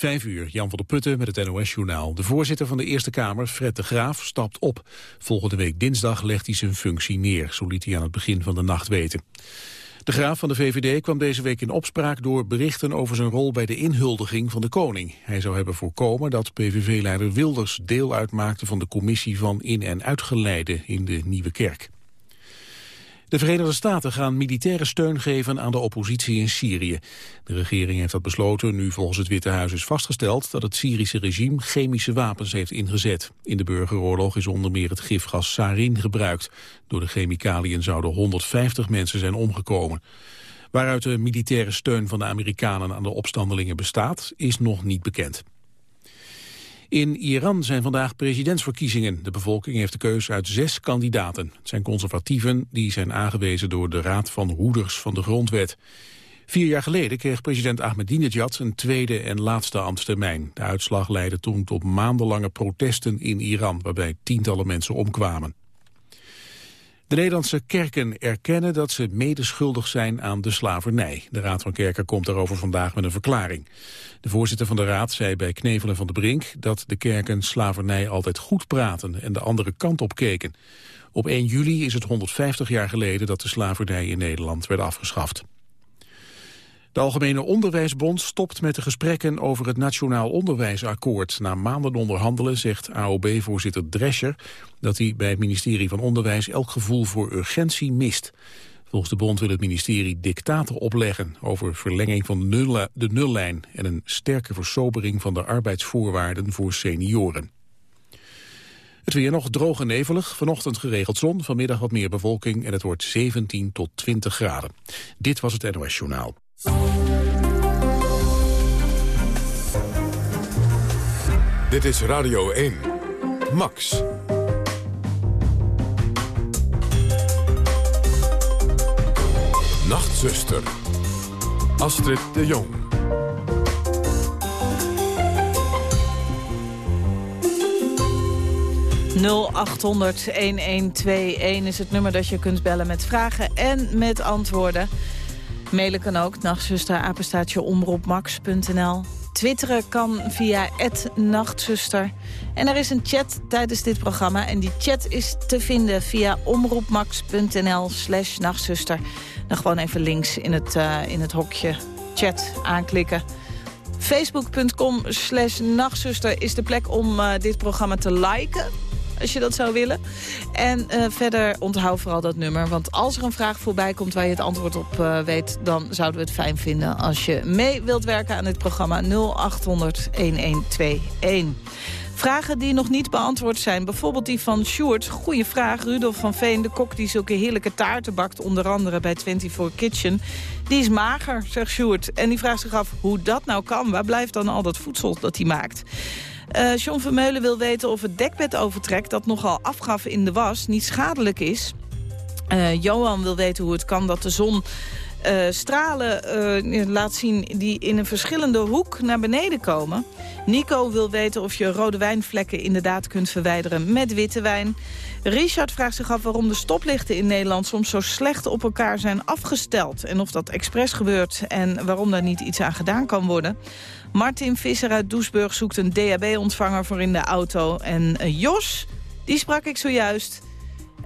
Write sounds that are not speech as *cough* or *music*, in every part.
Vijf uur, Jan van der Putten met het NOS-journaal. De voorzitter van de Eerste Kamer, Fred de Graaf, stapt op. Volgende week dinsdag legt hij zijn functie neer, zo liet hij aan het begin van de nacht weten. De Graaf van de VVD kwam deze week in opspraak door berichten over zijn rol bij de inhuldiging van de koning. Hij zou hebben voorkomen dat PVV-leider Wilders deel uitmaakte van de commissie van in- en uitgeleide in de Nieuwe Kerk. De Verenigde Staten gaan militaire steun geven aan de oppositie in Syrië. De regering heeft dat besloten nu volgens het Witte Huis is vastgesteld dat het Syrische regime chemische wapens heeft ingezet. In de burgeroorlog is onder meer het gifgas sarin gebruikt. Door de chemicaliën zouden 150 mensen zijn omgekomen. Waaruit de militaire steun van de Amerikanen aan de opstandelingen bestaat, is nog niet bekend. In Iran zijn vandaag presidentsverkiezingen. De bevolking heeft de keus uit zes kandidaten. Het zijn conservatieven die zijn aangewezen door de Raad van Hoeders van de Grondwet. Vier jaar geleden kreeg president Ahmadinejad een tweede en laatste ambtstermijn. De uitslag leidde toen tot maandenlange protesten in Iran, waarbij tientallen mensen omkwamen. De Nederlandse kerken erkennen dat ze medeschuldig zijn aan de slavernij. De Raad van Kerken komt daarover vandaag met een verklaring. De voorzitter van de Raad zei bij Knevelen van de Brink... dat de kerken slavernij altijd goed praten en de andere kant op keken. Op 1 juli is het 150 jaar geleden dat de slavernij in Nederland werd afgeschaft. De Algemene Onderwijsbond stopt met de gesprekken over het Nationaal Onderwijsakkoord. Na maanden onderhandelen zegt AOB-voorzitter Drescher dat hij bij het ministerie van Onderwijs elk gevoel voor urgentie mist. Volgens de bond wil het ministerie dictaten opleggen over verlenging van de nullijn en een sterke versobering van de arbeidsvoorwaarden voor senioren. Het weer nog droog en nevelig, vanochtend geregeld zon, vanmiddag wat meer bewolking en het wordt 17 tot 20 graden. Dit was het NOS Journaal. Dit is Radio 1. Max. Nachtzuster. Astrid de Jong. ...0800-1121 is het nummer dat je kunt bellen met vragen en met antwoorden. Mailen kan ook, nachtzuster, apenstaatje omroepmax.nl. Twitteren kan via nachtzuster. En er is een chat tijdens dit programma. En die chat is te vinden via omroepmax.nl slash nachtzuster. Dan gewoon even links in het, uh, in het hokje chat aanklikken. Facebook.com slash nachtzuster is de plek om uh, dit programma te liken als je dat zou willen. En uh, verder onthoud vooral dat nummer. Want als er een vraag voorbij komt waar je het antwoord op uh, weet... dan zouden we het fijn vinden als je mee wilt werken aan dit programma 0800-1121. Vragen die nog niet beantwoord zijn. Bijvoorbeeld die van Sjoerd. Goeie vraag. Rudolf van Veen, de kok die zulke heerlijke taarten bakt... onder andere bij 24 Kitchen. Die is mager, zegt Sjoerd. En die vraagt zich af hoe dat nou kan. Waar blijft dan al dat voedsel dat hij maakt? Uh, John Vermeulen wil weten of het dekbedovertrek... dat nogal afgaf in de was, niet schadelijk is. Uh, Johan wil weten hoe het kan dat de zon... Uh, stralen laat zien die in een verschillende hoek naar beneden komen. Nico wil weten of je rode wijnvlekken inderdaad kunt verwijderen met witte wijn. Richard vraagt zich af waarom de stoplichten in Nederland soms zo slecht op elkaar zijn afgesteld. En of dat expres gebeurt en waarom daar niet iets aan gedaan kan worden. Martin Visser uit Doesburg zoekt een DAB-ontvanger voor in de auto. En uh, Jos, die sprak ik zojuist.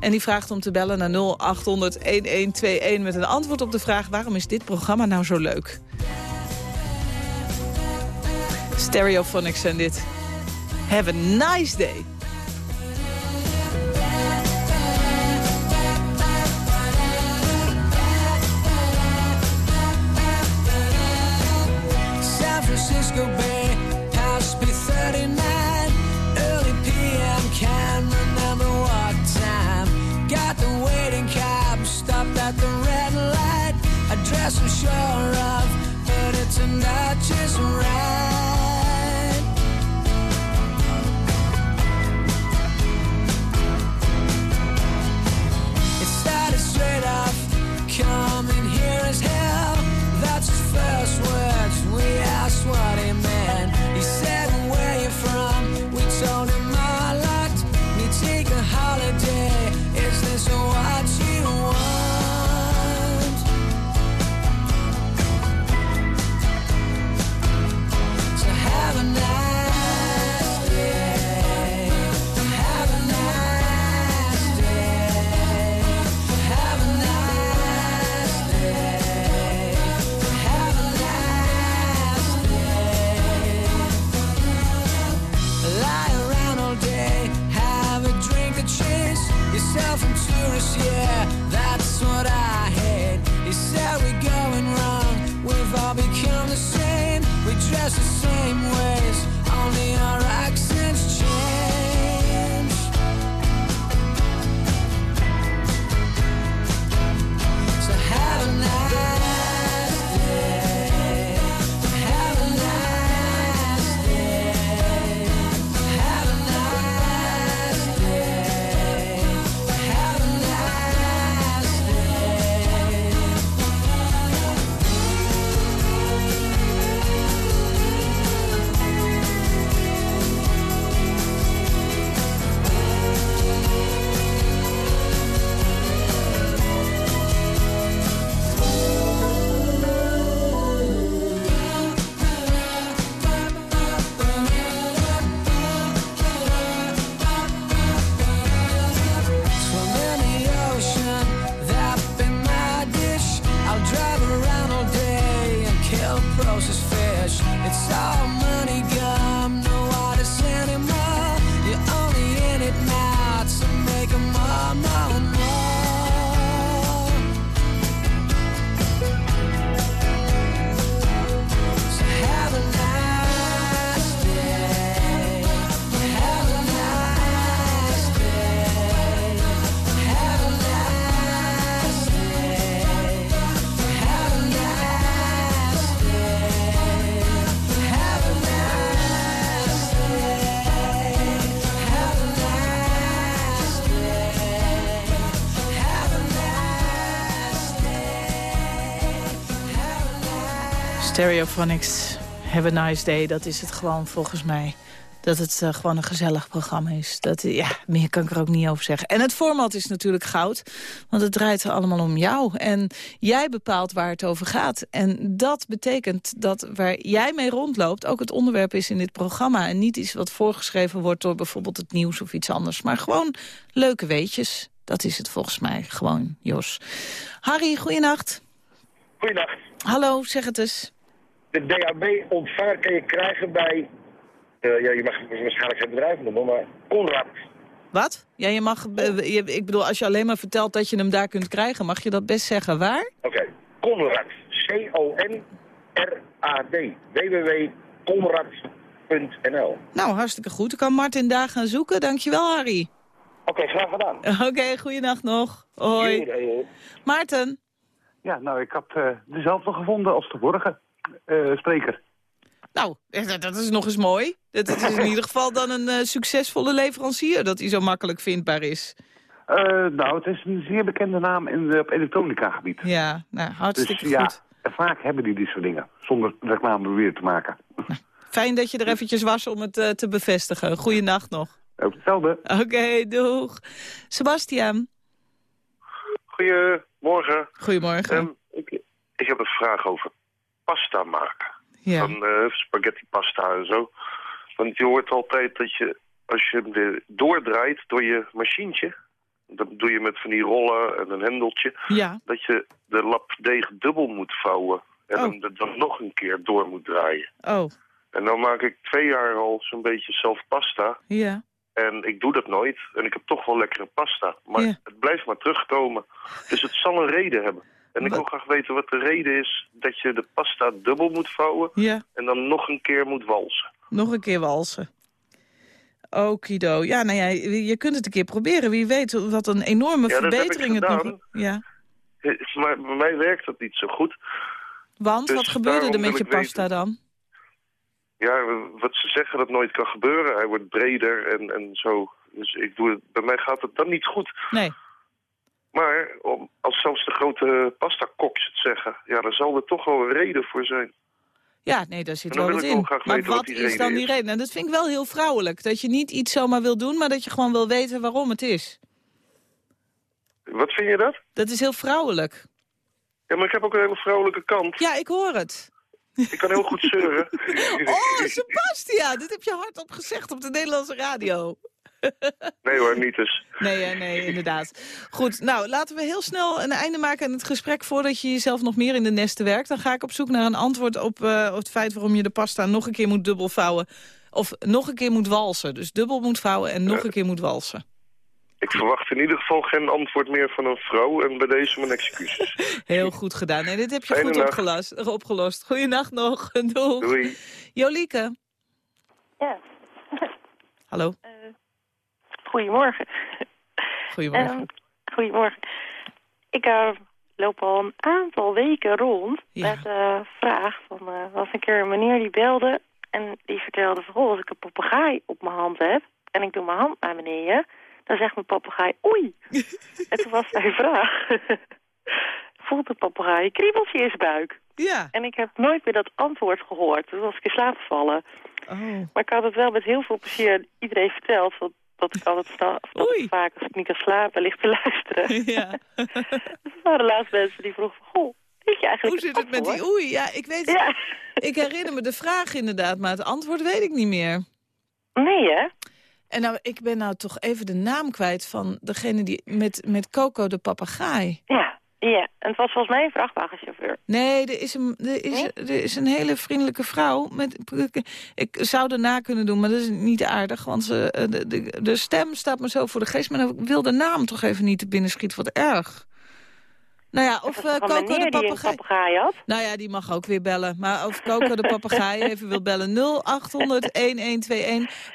En die vraagt om te bellen naar 0800-1121 met een antwoord op de vraag... waarom is dit programma nou zo leuk? Stereophonics en dit. Have a nice day. jar Stereophonics, have a nice day. Dat is het gewoon volgens mij. Dat het eh, gewoon een gezellig programma is. Dat, ja, meer kan ik er ook niet over zeggen. En het format is natuurlijk goud. Want het draait allemaal om jou. En jij bepaalt waar het over gaat. En dat betekent dat waar jij mee rondloopt... ook het onderwerp is in dit programma. En niet iets wat voorgeschreven wordt door bijvoorbeeld het nieuws of iets anders. Maar gewoon leuke weetjes. Dat is het volgens mij gewoon, Jos. Harry, goeienacht. Goeienacht. Hallo, zeg het eens. De DAB-ontvanger kan je krijgen bij, eh, ja, je mag waarschijnlijk geen bedrijf noemen, maar Conrad. Wat? Ja, je mag, eh, je- ik bedoel, als je alleen maar vertelt dat je hem daar kunt krijgen, mag je dat best zeggen. Waar? Oké, Conrad. C-O-N-R-A-D. www.conrad.nl Nou, hartstikke goed. Ik kan Martin daar gaan zoeken. Dankjewel, Harry. Oké, graag gedaan. *laughs* Oké, goeienacht nog. Hoi. Maarten. Ja, nou, ik had eh, dezelfde gevonden als de vorige eh, spreker. Nou, eh, dat is nog eens mooi. Het het is in *laughs* ieder geval dan een eh, succesvolle leverancier dat hij zo makkelijk vindbaar is. Eh, nou, het is een zeer bekende naam in de, op elektronica gebied. Ja, nou, Dus hartstikke ja, goed. vaak hebben die dit soort dingen, zonder reclame weer te maken. Fijn dat je er eventjes was om het eh, te bevestigen. Goeienacht nog. Ook hetzelfde. Oké, doeg. Sebastian. Goedemorgen. Goedemorgen. Ehm, ik, ik heb een vraag over pasta maken. ja. Van eh, spaghetti pasta en zo. Want je hoort altijd dat je, als je hem doordraait door je machientje... dat doe je met van die rollen en een hendeltje... ja. dat je de lap deeg dubbel moet vouwen. En Oh. hem er dan nog een keer door moet draaien. Oh, En dan maak ik twee jaar al zo'n beetje zelf pasta. ja. En ik doe dat nooit. En ik heb toch wel lekkere pasta. Maar Ja. het blijft maar terugkomen. Dus het zal een reden hebben. En ik wil graag weten wat de reden is dat je de pasta dubbel moet vouwen... Ja. en dan nog een keer moet walsen. Nog een keer walsen. Okido. Ja, nou ja, je kunt het een keer proberen. Wie weet wat een enorme Ja, verbetering het nog... Ja. *laughs* Maar bij mij werkt dat niet zo goed. Want, Dus wat gebeurde er met je pasta weten- dan? Ja, wat ze zeggen dat nooit kan gebeuren. Hij wordt breder en, en zo. Dus ik doe het, bij mij gaat het dan niet goed. Nee. Maar om, als zelfs de grote pasta-koks het zeggen... ja, dan zal er toch wel een reden voor zijn. Ja, nee, daar zit wel wat in. Maar wat is dan die reden? En dat vind ik wel heel vrouwelijk. Dat je niet iets zomaar wil doen, maar dat je gewoon wil weten waarom het is. Wat vind je dat? Dat is heel vrouwelijk. Ja, maar ik heb ook een hele vrouwelijke kant. Ja, ik hoor het. Ik kan heel goed zeuren. *laughs* Oh, Sebastian, dit heb je hardop gezegd op de Nederlandse radio. *laughs* Nee hoor, niet eens. Nee, hè, nee, inderdaad. Goed, nou, laten we heel snel een einde maken aan het gesprek... voordat je jezelf nog meer in de nesten werkt. Dan ga ik op zoek naar een antwoord op, eh, op het feit... waarom je de pasta nog een keer moet dubbel vouwen. Of nog een keer moet walsen. Dus dubbel moet vouwen en nog een keer moet walsen. Ik verwacht in ieder geval geen antwoord meer van een vrouw en bij deze mijn excuses. *laughs* Heel goed gedaan. Nee, dit heb je Fijne goed opgelost. opgelost. Goeienacht nog. *laughs* Doeg. Doei. Jolieke. Ja, Hallo. Goedemorgen. Goedemorgen. Ehm, goedemorgen. Ik eh, loop al een aantal weken rond Ja. met de vraag van... eh, er was een keer een meneer die belde en die vertelde van... "Goh, als ik een papegaai op mijn hand heb en ik doe mijn hand naar beneden... dan zegt mijn papegaai oei. *laughs* en toen was zijn vraag... *laughs* voelt de papegaai een kriebeltje in zijn buik? ja. En ik heb nooit meer dat antwoord gehoord. Toen was ik in slaap gevallen. Oh. Maar ik had het wel met heel veel plezier aan iedereen verteld. Want dat ik altijd of dat Oei. ik vaak als ik niet kan slapen ligt te luisteren. *laughs* ja. *laughs* Dus er waren laatst mensen die vroegen van, goh, weet je eigenlijk Hoe zit het met die oei? Ja, ik weet Ja. Ik herinner me de vraag inderdaad, maar het antwoord weet ik niet meer. Nee, hè? En nou, ik ben nou toch even de naam kwijt van degene die met, met Coco de papegaai. Ja. Ja, en het was volgens mij een vrachtwagenchauffeur. Nee, er is, een, er, is, Nee? er is een hele vriendelijke vrouw. Met, ik zou erna kunnen doen, maar dat is niet aardig. Want ze, eh, de, de, de stem staat me zo voor de geest. Maar dan wil de naam toch even niet te binnen schieten. Wat erg. Nou ja, of een Coco de papegaai. papegaai had? Nou ja, die mag ook weer bellen. Maar of Coco de papegaai *laughs* even wil bellen. 0800-1121.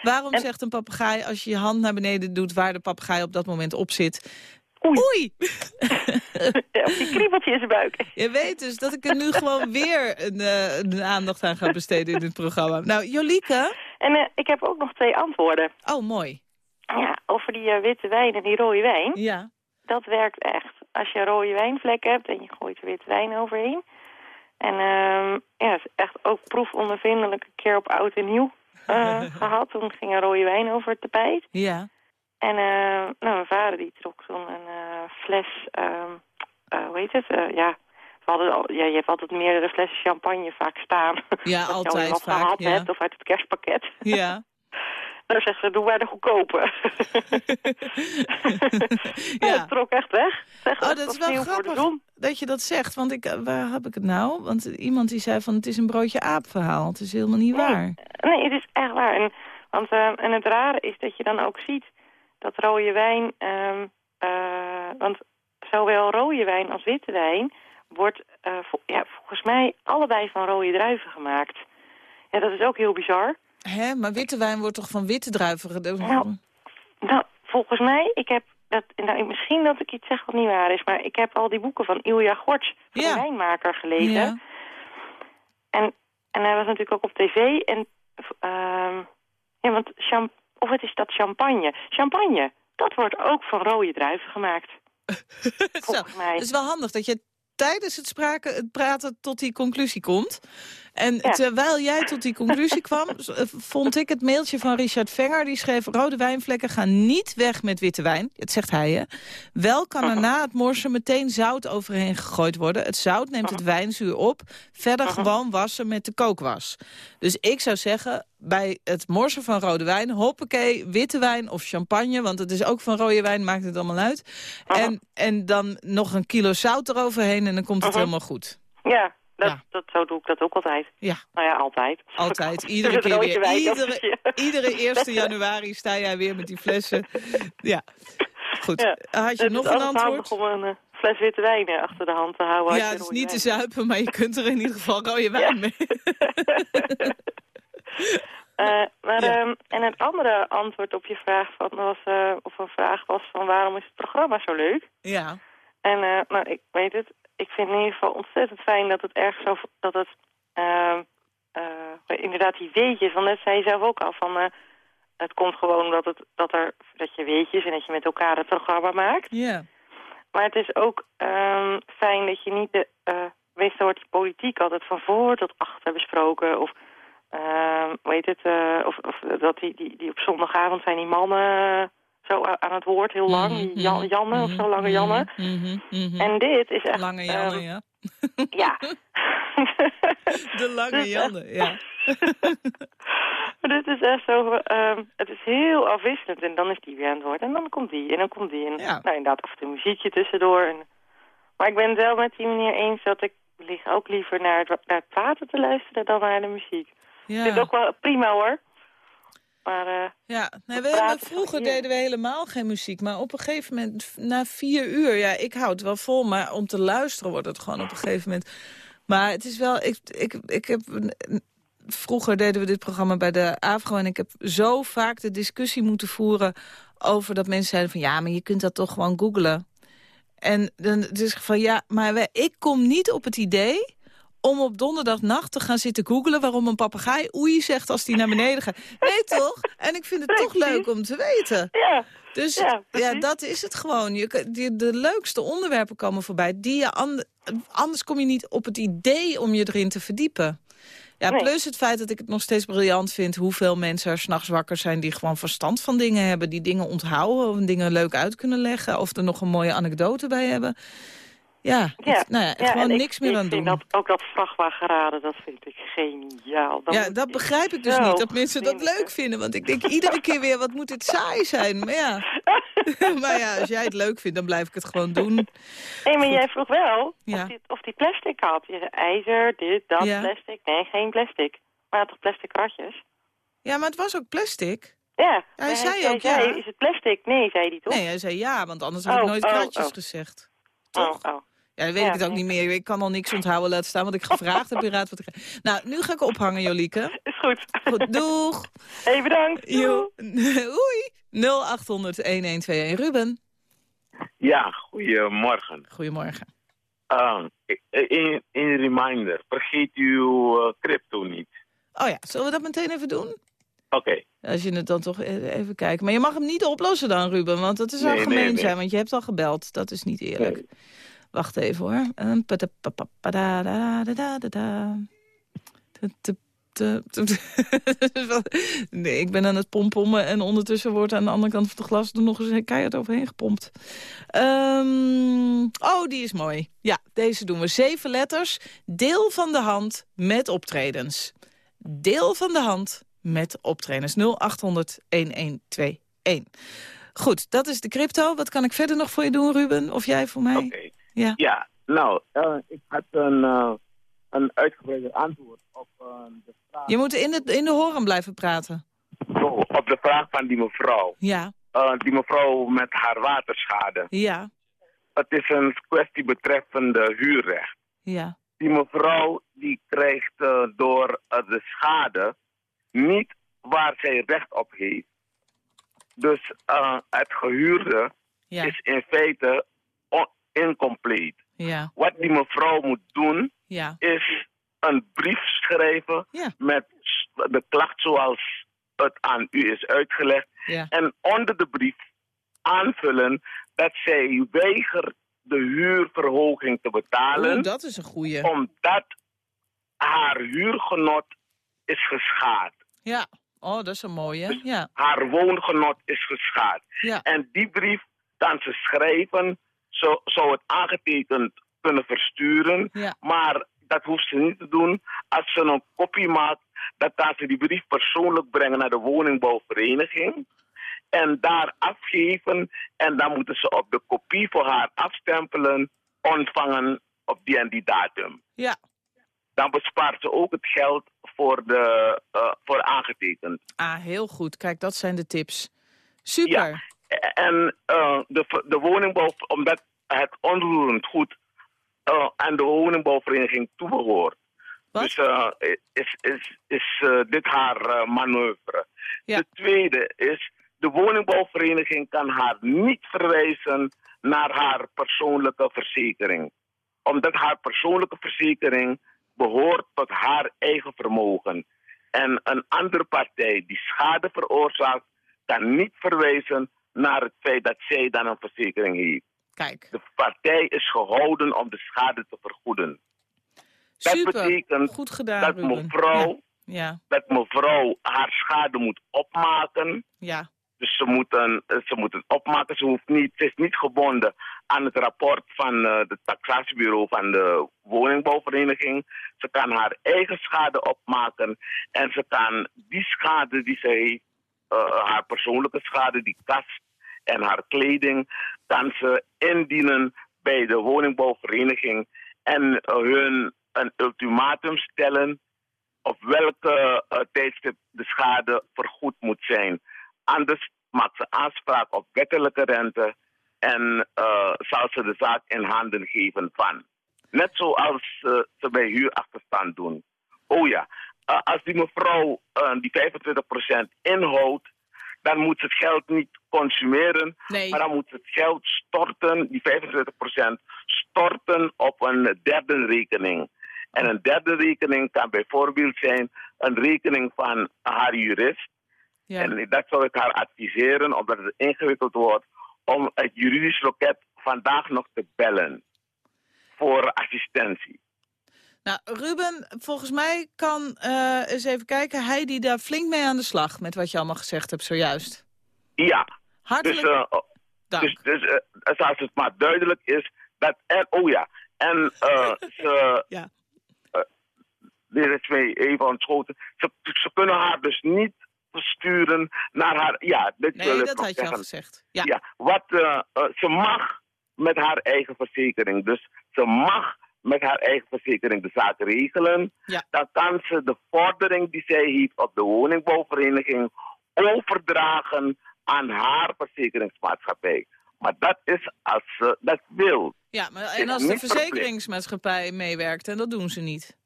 Waarom En- zegt een papegaai als je je hand naar beneden doet... waar de papegaai op dat moment op zit... Oei. Oei! *laughs* Of die kriebeltje in zijn buik. Je weet dus dat ik er nu gewoon weer een, eh, een aandacht aan ga besteden in dit programma. Nou, Jolieke. En eh, ik heb ook nog twee antwoorden. Oh, mooi. Ja, over die eh, witte wijn en die rode wijn. Ja. Dat werkt echt. Als je rode wijnvlek hebt en je gooit er witte wijn overheen. En ehm ja, het is echt ook proefondervindelijk een keer op oud en nieuw eh, *laughs* gehad. Toen ging er rode wijn over het tapijt. Ja. En eh, nou, mijn vader die trok toen een eh, fles, ehm, eh, hoe heet het? Ja, we hadden al, ja, je hebt altijd meerdere flessen champagne vaak staan. Ja, *laughs* Als je al altijd vaak, gehad ja. hebt of uit het kerstpakket. Ja. *laughs* Dan zeggen ze, doe maar de goedkope. *laughs* ja. Ja. Het trok echt weg. Zeg, Oh, dat is wel grappig dat je dat zegt. Want ik, waar heb ik het nou? Want iemand die zei van het is een broodje aap verhaal. Het is helemaal niet waar. Nee, het is echt waar. En, want, en het rare is dat je dan ook ziet dat rode wijn... ehm, eh, want zowel rode wijn als witte wijn wordt eh, vol- ja, volgens mij allebei van rode druiven gemaakt. Ja, dat is ook heel bizar. Hè? Maar witte wijn wordt toch van witte druiven gedaan? Nou, Nou, volgens mij, ik heb... Dat, nou, misschien dat ik iets zeg wat niet waar is, maar ik heb al die boeken van Ilja Gorts, van Ja. de wijnmaker, gelezen. Ja. En, en hij was natuurlijk ook op tv. En, ehm, ja, want champ of het is dat champagne. Champagne, dat wordt ook van rode druiven gemaakt. *laughs* Volgens mij. Het is wel handig dat je tijdens het, spraken, het praten tot die conclusie komt. En Ja. terwijl jij tot die conclusie kwam, *laughs* eh, vond ik het mailtje van Richard Venger. Die schreef, rode wijnvlekken gaan niet weg met witte wijn. Het zegt hij, hè. Wel kan er na het morsen meteen zout overheen gegooid worden. Het zout neemt het wijnzuur op. Verder gewoon wassen met de kookwas. Dus ik zou zeggen, bij het morsen van rode wijn... hoppakee, witte wijn of champagne... want het is ook van rode wijn, maakt het allemaal uit. En, en dan nog een kilo zout eroverheen en dan komt het helemaal goed. Ja, dat, Ja. Dat, zo doe ik dat ook altijd. Ja, Nou ja, altijd. altijd. *laughs* Iedere keer weer. wijn, Iedere, *laughs* iedere 1 januari sta jij weer met die flessen. Ja, goed. Ja. Had je nog een antwoord? om een eh, fles witte wijn eh, achter de hand te houden. Ja, het is niet te zuipen, maar je kunt er in ieder geval rode wijn mee. *laughs* Eh, maar, Ja. ehm, en het andere antwoord op je vraag van, was, of een vraag was van waarom is het programma zo leuk? Ja, En nou, ik weet het, ik vind in ieder geval ontzettend fijn dat het ergens zo, dat het, ehm, eh, inderdaad die weetjes, want net zei je zelf ook al van, eh, het komt gewoon omdat het, dat er, dat je weetjes en dat je met elkaar het programma maakt. ja. Maar het is ook ehm, fijn dat je niet de... eh meestal wordt politiek altijd van voor tot achter besproken. Of, ehm hoe heet het, of, of dat die, die, die op zondagavond zijn die mannen zo aan het woord heel lang. Mhm, Jan, Janne of zo, mhm, lange Janne. mhm, mhm. En dit is echt... Lange Janne, ehm, ja. Ja. *laughs* De lange Dus, eh, Janne, ja. *laughs* Maar dit is echt zo, ehm, het is heel afwisselend. En dan is die weer aan het woord. En dan komt die en dan komt die. En Ja. nou, inderdaad af en toe muziekje tussendoor. En, maar ik ben het wel met die meneer eens dat ik lig ook liever naar het, naar het praten te luisteren dan naar de muziek. Het ja. ook wel prima hoor. Maar eh, Ja, nee, we hebben, vroeger deden we helemaal geen muziek. Maar op een gegeven moment, na vier uur... Ja, ik houd het wel vol, maar om te luisteren wordt het gewoon op een gegeven moment... Maar het is wel... Ik, ik, ik heb, vroeger deden we dit programma bij de AVRO... en ik heb zo vaak de discussie moeten voeren over dat mensen zeiden van... ja, maar je kunt dat toch gewoon googlen. En dan het is van ja, maar wij- ik kom niet op het idee om op donderdagnacht te gaan zitten googelen... waarom een papegaai oei zegt als die naar beneden gaat. Nee, toch? En ik vind het toch leuk om te weten. ja, Dus Ja, dat is het gewoon. Je, die, de leukste onderwerpen komen voorbij. Die je and- anders kom je niet op het idee om je erin te verdiepen. Ja, Nee. plus het feit dat ik het nog steeds briljant vind... hoeveel mensen er s'nachts wakker zijn die gewoon verstand van dingen hebben... die dingen onthouden of dingen leuk uit kunnen leggen... of er nog een mooie anekdote bij hebben. Ja, ja. het- nou ja, ja, gewoon niks ik, meer aan doen. Dat, ook dat vrachtwagenraden, dat vind ik geniaal. Dan ja, dat begrijp ik dus niet, dat mensen dat leuk vinden. Want ik denk iedere keer weer, wat moet dit saai zijn? Maar ja, *laughs* maar ja als jij het leuk vindt, dan blijf ik het gewoon doen. Hé, maar jij vroeg wel Ja. of, die, of die plastic had. Je zei ijzer, dit, dat, plastic. Nee, geen plastic. Maar toch plastic kratjes? Ja, maar het was ook plastic. Ja. Hij zei ook zei, ja. Is het plastic? Nee, zei hij toch? Nee, hij zei ja, want anders had ik Oh, nooit oh, kratjes oh. gezegd. oh, Toch? oh. Ja, dan weet Ja, ik het ook niet meer. Ik kan al niks onthouden laten staan, wat ik gevraagd heb in Raad de Ge- Nou, nu ga ik ophangen, Jolieke. Is goed. Goed, doeg. Hé, *laughs* hey, bedankt. Jo. *laughs* Oei. 0800-1121. Ruben. Ja, goedemorgen. Goedemorgen. Uh, in, in reminder, vergeet uw uh, crypto niet. Oh ja, zullen we dat meteen even doen? Oké, Als je het dan toch e- even kijkt. Maar je mag hem niet oplossen dan, Ruben, want dat is Nee, al nee, gemeen nee. zijn. Want je hebt al gebeld. Dat is niet eerlijk. Wacht even hoor. Nee, ik ben aan het pompommen en ondertussen wordt aan de andere kant van de glas er nog eens keihard overheen gepompt. Ehm, oh, die is mooi. Ja, deze doen we. Zeven letters, deel van de hand met optredens. Deel van de hand met optredens. 0800 1121. Goed, dat is de crypto. Wat kan ik verder nog voor je doen, Ruben? Of jij voor mij? oké. Ja. Ja, nou, eh, ik had een, uh, een uitgebreider antwoord op, uh, de vraag, Je moet in, het, in de horen blijven praten. oh, op de vraag van die mevrouw. Ja, die mevrouw met haar waterschade. ja, Het is een kwestie betreffende huurrecht. ja. Die mevrouw die krijgt door de schade niet waar zij recht op heeft. Dus uh, het gehuurde Ja, is in feite incomplete. ja, Wat die mevrouw moet doen ja, is een brief schrijven Ja. met de klacht zoals het aan u is uitgelegd. En onder de brief aanvullen dat zij weigert de huurverhoging te betalen dat is een goeie. omdat haar huurgenot is geschaad. Ja, oh, dat is een mooie. Ja, Haar woongenot is geschaad. ja, En die brief kan ze schrijven, zo, zou het aangetekend kunnen versturen. ja. Maar dat hoeft ze niet te doen. Als ze een kopie maakt, dan kan ze die brief persoonlijk brengen naar de woningbouwvereniging. En daar afgeven. En dan moeten ze op de kopie voor haar afstempelen, ontvangen op die en die datum. Ja, Dan bespaart ze ook het geld voor, de, eh, voor aangetekend. ah, heel goed. Kijk, dat zijn de tips. Super. En eh, de, de woningbouw, omdat het onroerend goed eh, aan de woningbouwvereniging toebehoort. Wat? Dus eh, is, is, is eh, dit haar manoeuvre. Ja. De tweede is, de woningbouwvereniging kan haar niet verwijzen naar haar persoonlijke verzekering. Omdat haar persoonlijke verzekering behoort tot haar eigen vermogen. En een andere partij die schade veroorzaakt, kan niet verwijzen naar het feit dat zij dan een verzekering heeft. Kijk, De partij is gehouden om de schade te vergoeden. Dat super. betekent Goed gedaan, dat Ruben. mevrouw, Ja, dat mevrouw haar schade moet opmaken. ja, Dus ze moeten, ze moeten het opmaken. Ze, hoeft niet, ze is niet gebonden aan het rapport van uh, het taxatiebureau van de woningbouwvereniging. Ze kan haar eigen schade opmaken. En ze kan die schade die ze heeft, uh, haar persoonlijke schade, die kast en haar kleding, kan ze indienen bij de woningbouwvereniging. En uh, hun een ultimatum stellen op welke eh, tijdstip de schade vergoed moet zijn. Anders maakt ze aanspraak op wettelijke rente en eh, zal ze de zaak in handen geven van. Net zoals eh, ze bij huurachterstand doen. Oh ja, als die mevrouw die 25% inhoudt, dan moet ze het geld niet consumeren, Nee. maar dan moet ze het geld storten, die 25% storten op een derde rekening. En een derde rekening kan bijvoorbeeld zijn een rekening van haar jurist. Ja. En dat zou ik haar adviseren, omdat het ingewikkeld wordt, om het juridisch loket vandaag nog te bellen voor assistentie. Nou, Ruben, volgens mij kan, eh, eens even kijken, Heidi daar flink mee aan de slag met wat je allemaal gezegd hebt zojuist. Ja, Hartelijk dus, eh, dank. dus, dus eh, als het maar duidelijk is dat er, oh ja, en *laughs* ze, Ja. dit is mij even ontschoten, ze, ze kunnen haar dus niet versturen naar haar, ja, dit wil nee, ik dat had je al gezegd. Ja. Ja, wat ze mag met haar eigen verzekering. Dus ze mag met haar eigen verzekering de zaak regelen. Ja. Dan kan ze de vordering die zij heeft op de woningbouwvereniging overdragen aan haar verzekeringsmaatschappij. Maar dat is als ze dat wil. Ja, maar, en als de verzekeringsmaatschappij meewerkt, en dat doen ze niet.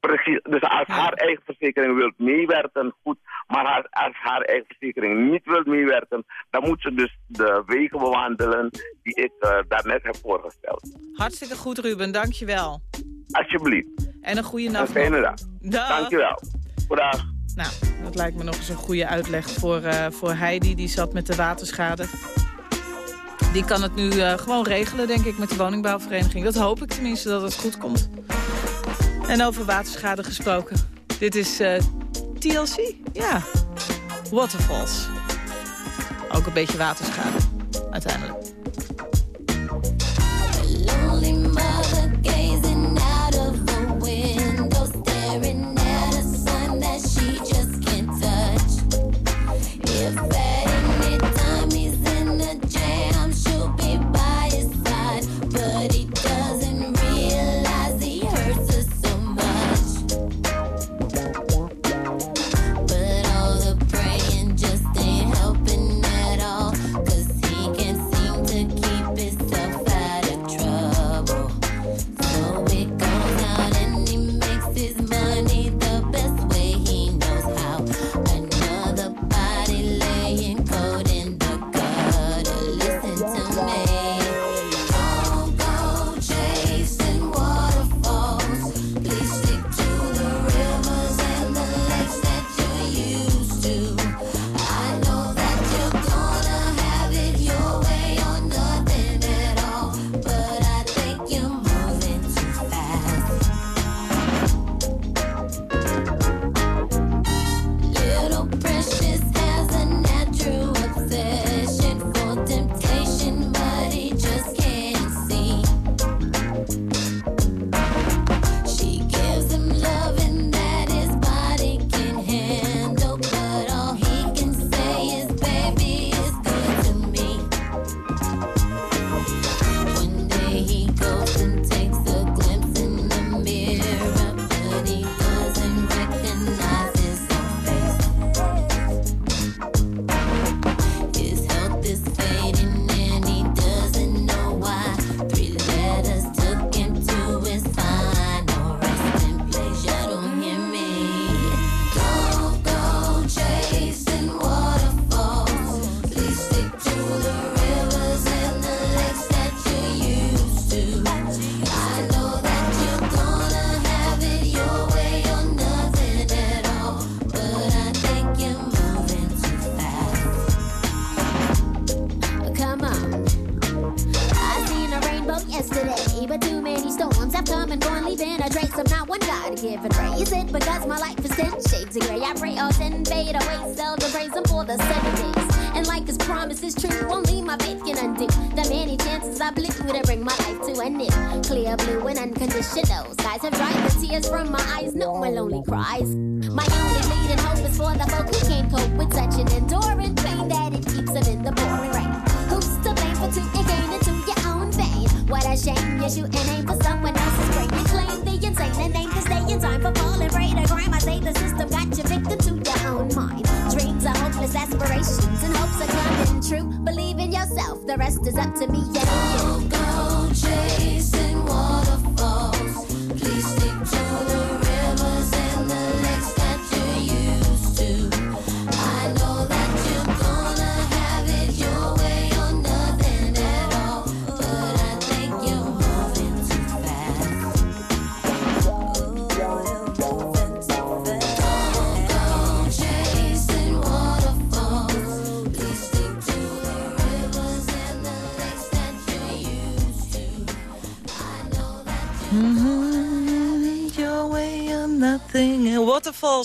Precies. Dus als Ja. haar eigen verzekering wil meewerken, goed. Maar als haar eigen verzekering niet wil meewerken, dan moet ze dus de wegen bewandelen die ik eh, daarnet heb voorgesteld. Hartstikke goed, Ruben, dankjewel. Alsjeblieft. En een goede Een nacht. fijne nog. dag. Dag. Dankjewel. Goedendag. Nou, dat lijkt me nog eens een goede uitleg voor, eh, voor Heidi. Die zat met de waterschade. Die kan het nu eh, gewoon regelen, denk ik, met de woningbouwvereniging. Dat hoop ik tenminste, dat het goed komt. En over waterschade gesproken. Dit is eh, TLC? Ja. Waterfalls. Ook een beetje waterschade, uiteindelijk.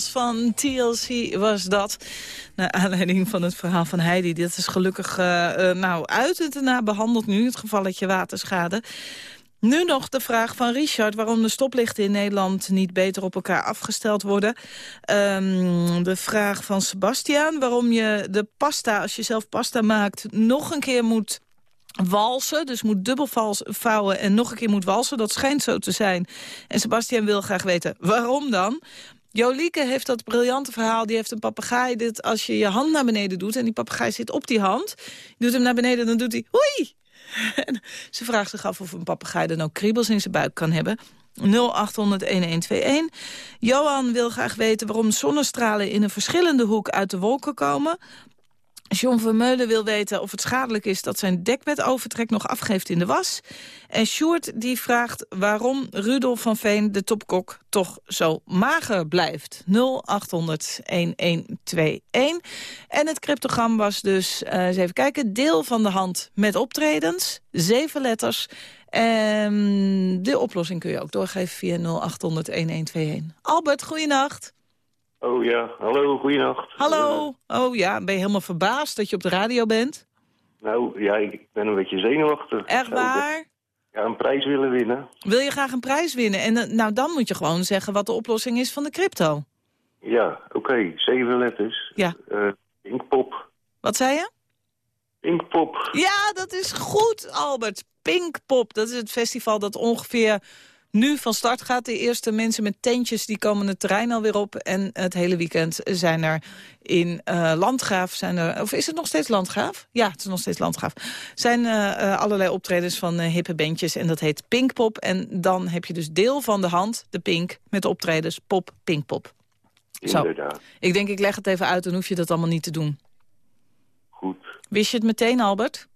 Van TLC was dat. Naar aanleiding van het verhaal van Heidi. Dit is gelukkig eh, eh, nou, uit en daarna behandeld nu, het gevalletje waterschade. Nu nog de vraag van Richard waarom de stoplichten in Nederland niet beter op elkaar afgesteld worden. Ehm, de vraag van Sebastiaan waarom je de pasta, als je zelf pasta maakt, nog een keer moet walsen. Dus moet dubbel vouwen en nog een keer moet walsen. Dat schijnt zo te zijn. En Sebastian wil graag weten waarom dan. Jolieke heeft dat briljante verhaal. Die heeft een papegaai dat als je je hand naar beneden doet... en die papegaai zit op die hand, je doet hem naar beneden... dan doet hij oei. *laughs* En ze vraagt zich af of een papegaai dan ook kriebels in zijn buik kan hebben. 0800-1121. Johan wil graag weten waarom zonnestralen in een verschillende hoek uit de wolken komen. John Vermeulen wil weten of het schadelijk is dat zijn dekbedovertrek nog afgeeft in de was. En Sjoerd die vraagt waarom Rudolf van Veen, de topkok, toch zo mager blijft. 0800-1121. En het cryptogram was dus, eh, eens even kijken, deel van de hand met optredens. Zeven letters. En de oplossing kun je ook doorgeven via 0800-1121. Albert, goeienacht. Oh ja, hallo, goeienacht. Hallo. Oh ja, ben je helemaal verbaasd dat je op de radio bent? Nou ja, ik ben een beetje zenuwachtig. Echt waar? Ja, een prijs willen winnen. Wil je graag een prijs winnen? En eh, nou, dan moet je gewoon zeggen wat de oplossing is van de crypto. Ja, oké, zeven letters. Ja. Eh, Pinkpop. Wat zei je? Pinkpop. Ja, dat is goed, Albert. Pinkpop, dat is het festival dat ongeveer nu van start gaat. De eerste mensen met tentjes die komen het terrein alweer op. En het hele weekend zijn er in eh, Landgraaf... Zijn er, of is het nog steeds Landgraaf? Ja, het is nog steeds Landgraaf. zijn eh, eh, allerlei optredens van hippe bandjes en dat heet Pinkpop. En dan heb je dus deel van de hand, de pink, met de optredens pop, pinkpop. Zo. Inderdaad. Ik denk, ik leg het even uit, dan hoef je dat allemaal niet te doen. Goed. Wist je het meteen, Albert?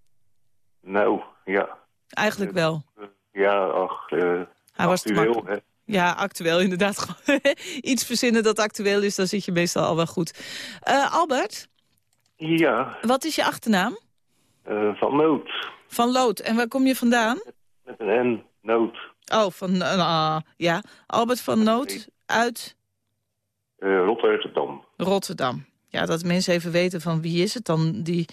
Nou, ja. Eigenlijk wel. Ja, ach, Hij actueel, hè. Ja, actueel *laughs* inderdaad. Iets verzinnen dat actueel is, dan zit je meestal al wel goed. Eh, Albert, Ja, wat is je achternaam? eh, van Noot. Van Lood. En waar kom je vandaan? Met een N, Noot. Oh, van... ah, ja, Albert van Noot uit Rotterdam. Rotterdam. Ja, dat mensen even weten van wie is het dan die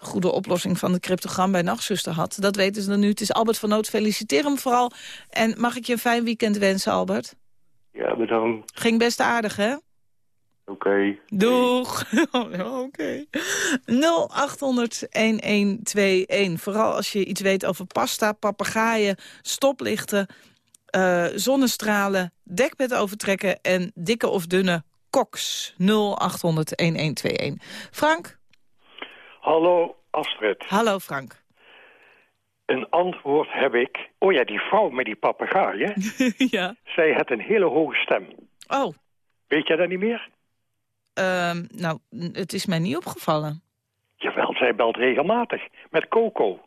goede oplossing van de cryptogram bij Nachtzuster had. Dat weten ze dan nu. Het is Albert van Noot. Feliciteer hem vooral. En mag ik je een fijn weekend wensen, Albert? Ja, bedankt. Ging best aardig, hè? Oké. Doeg. *laughs* Oké. 0800-1121. Vooral als je iets weet over pasta, papegaaien, stoplichten, eh, zonnestralen, dekbed overtrekken en dikke of dunne koks. 0800-1121. Frank? Hallo Astrid. Hallo Frank. Een antwoord heb ik. Oh ja, die vrouw met die papegaaien. *laughs* ja. Zij had een hele hoge stem. Oh, Weet jij dat niet meer? ehm, nou, het is mij niet opgevallen. Jawel, zij belt regelmatig. Met Coco.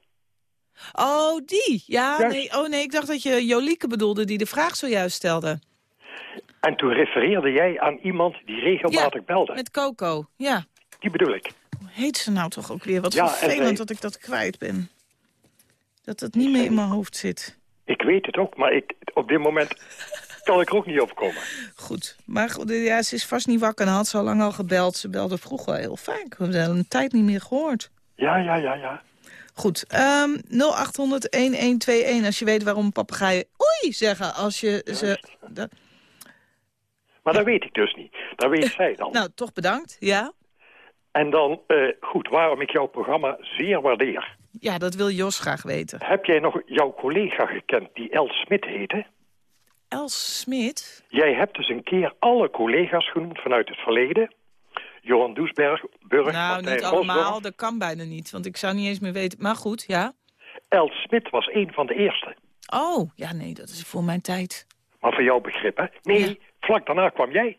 Oh, die. Ja, nee, oh nee, ik dacht dat je Jolieke bedoelde die de vraag zojuist stelde. En toen refereerde jij aan iemand die regelmatig belde. Met Coco, ja. Die bedoel ik. Hoe heet ze nou toch ook weer? Wat Ja, vervelend dat ik dat kwijt ben. Dat het niet meer in mijn hoofd zit. Ik weet het ook, maar ik, op dit moment kan ik er ook niet op komen. Goed. Maar goed, ja, ze is vast niet wakker. En had ze al lang al gebeld. Ze belde vroeger heel vaak. We hebben een tijd niet meer gehoord. Ja, ja, ja, ja. Goed. ehm 0800-1121 als je weet waarom papegaaien oei zeggen als je ze... Maar dat weet ik dus niet. Dat weet *laughs* zij dan. nou, toch bedankt. Ja? En dan, eh, goed, waarom ik jouw programma zeer waardeer. Ja, dat wil Jos graag weten. Heb jij nog jouw collega gekend die El Smit heette? Els Smit? Jij hebt dus een keer alle collega's genoemd vanuit het verleden. Johan Doesberg, Burg, Nou, Martijn niet allemaal. Dat kan bijna niet, want ik zou niet eens meer weten. Maar goed, ja. Els Smit was een van de eerste. Oh, ja, nee, dat is voor mijn tijd. Maar voor jouw begrip, hè? Nee, vlak daarna kwam jij.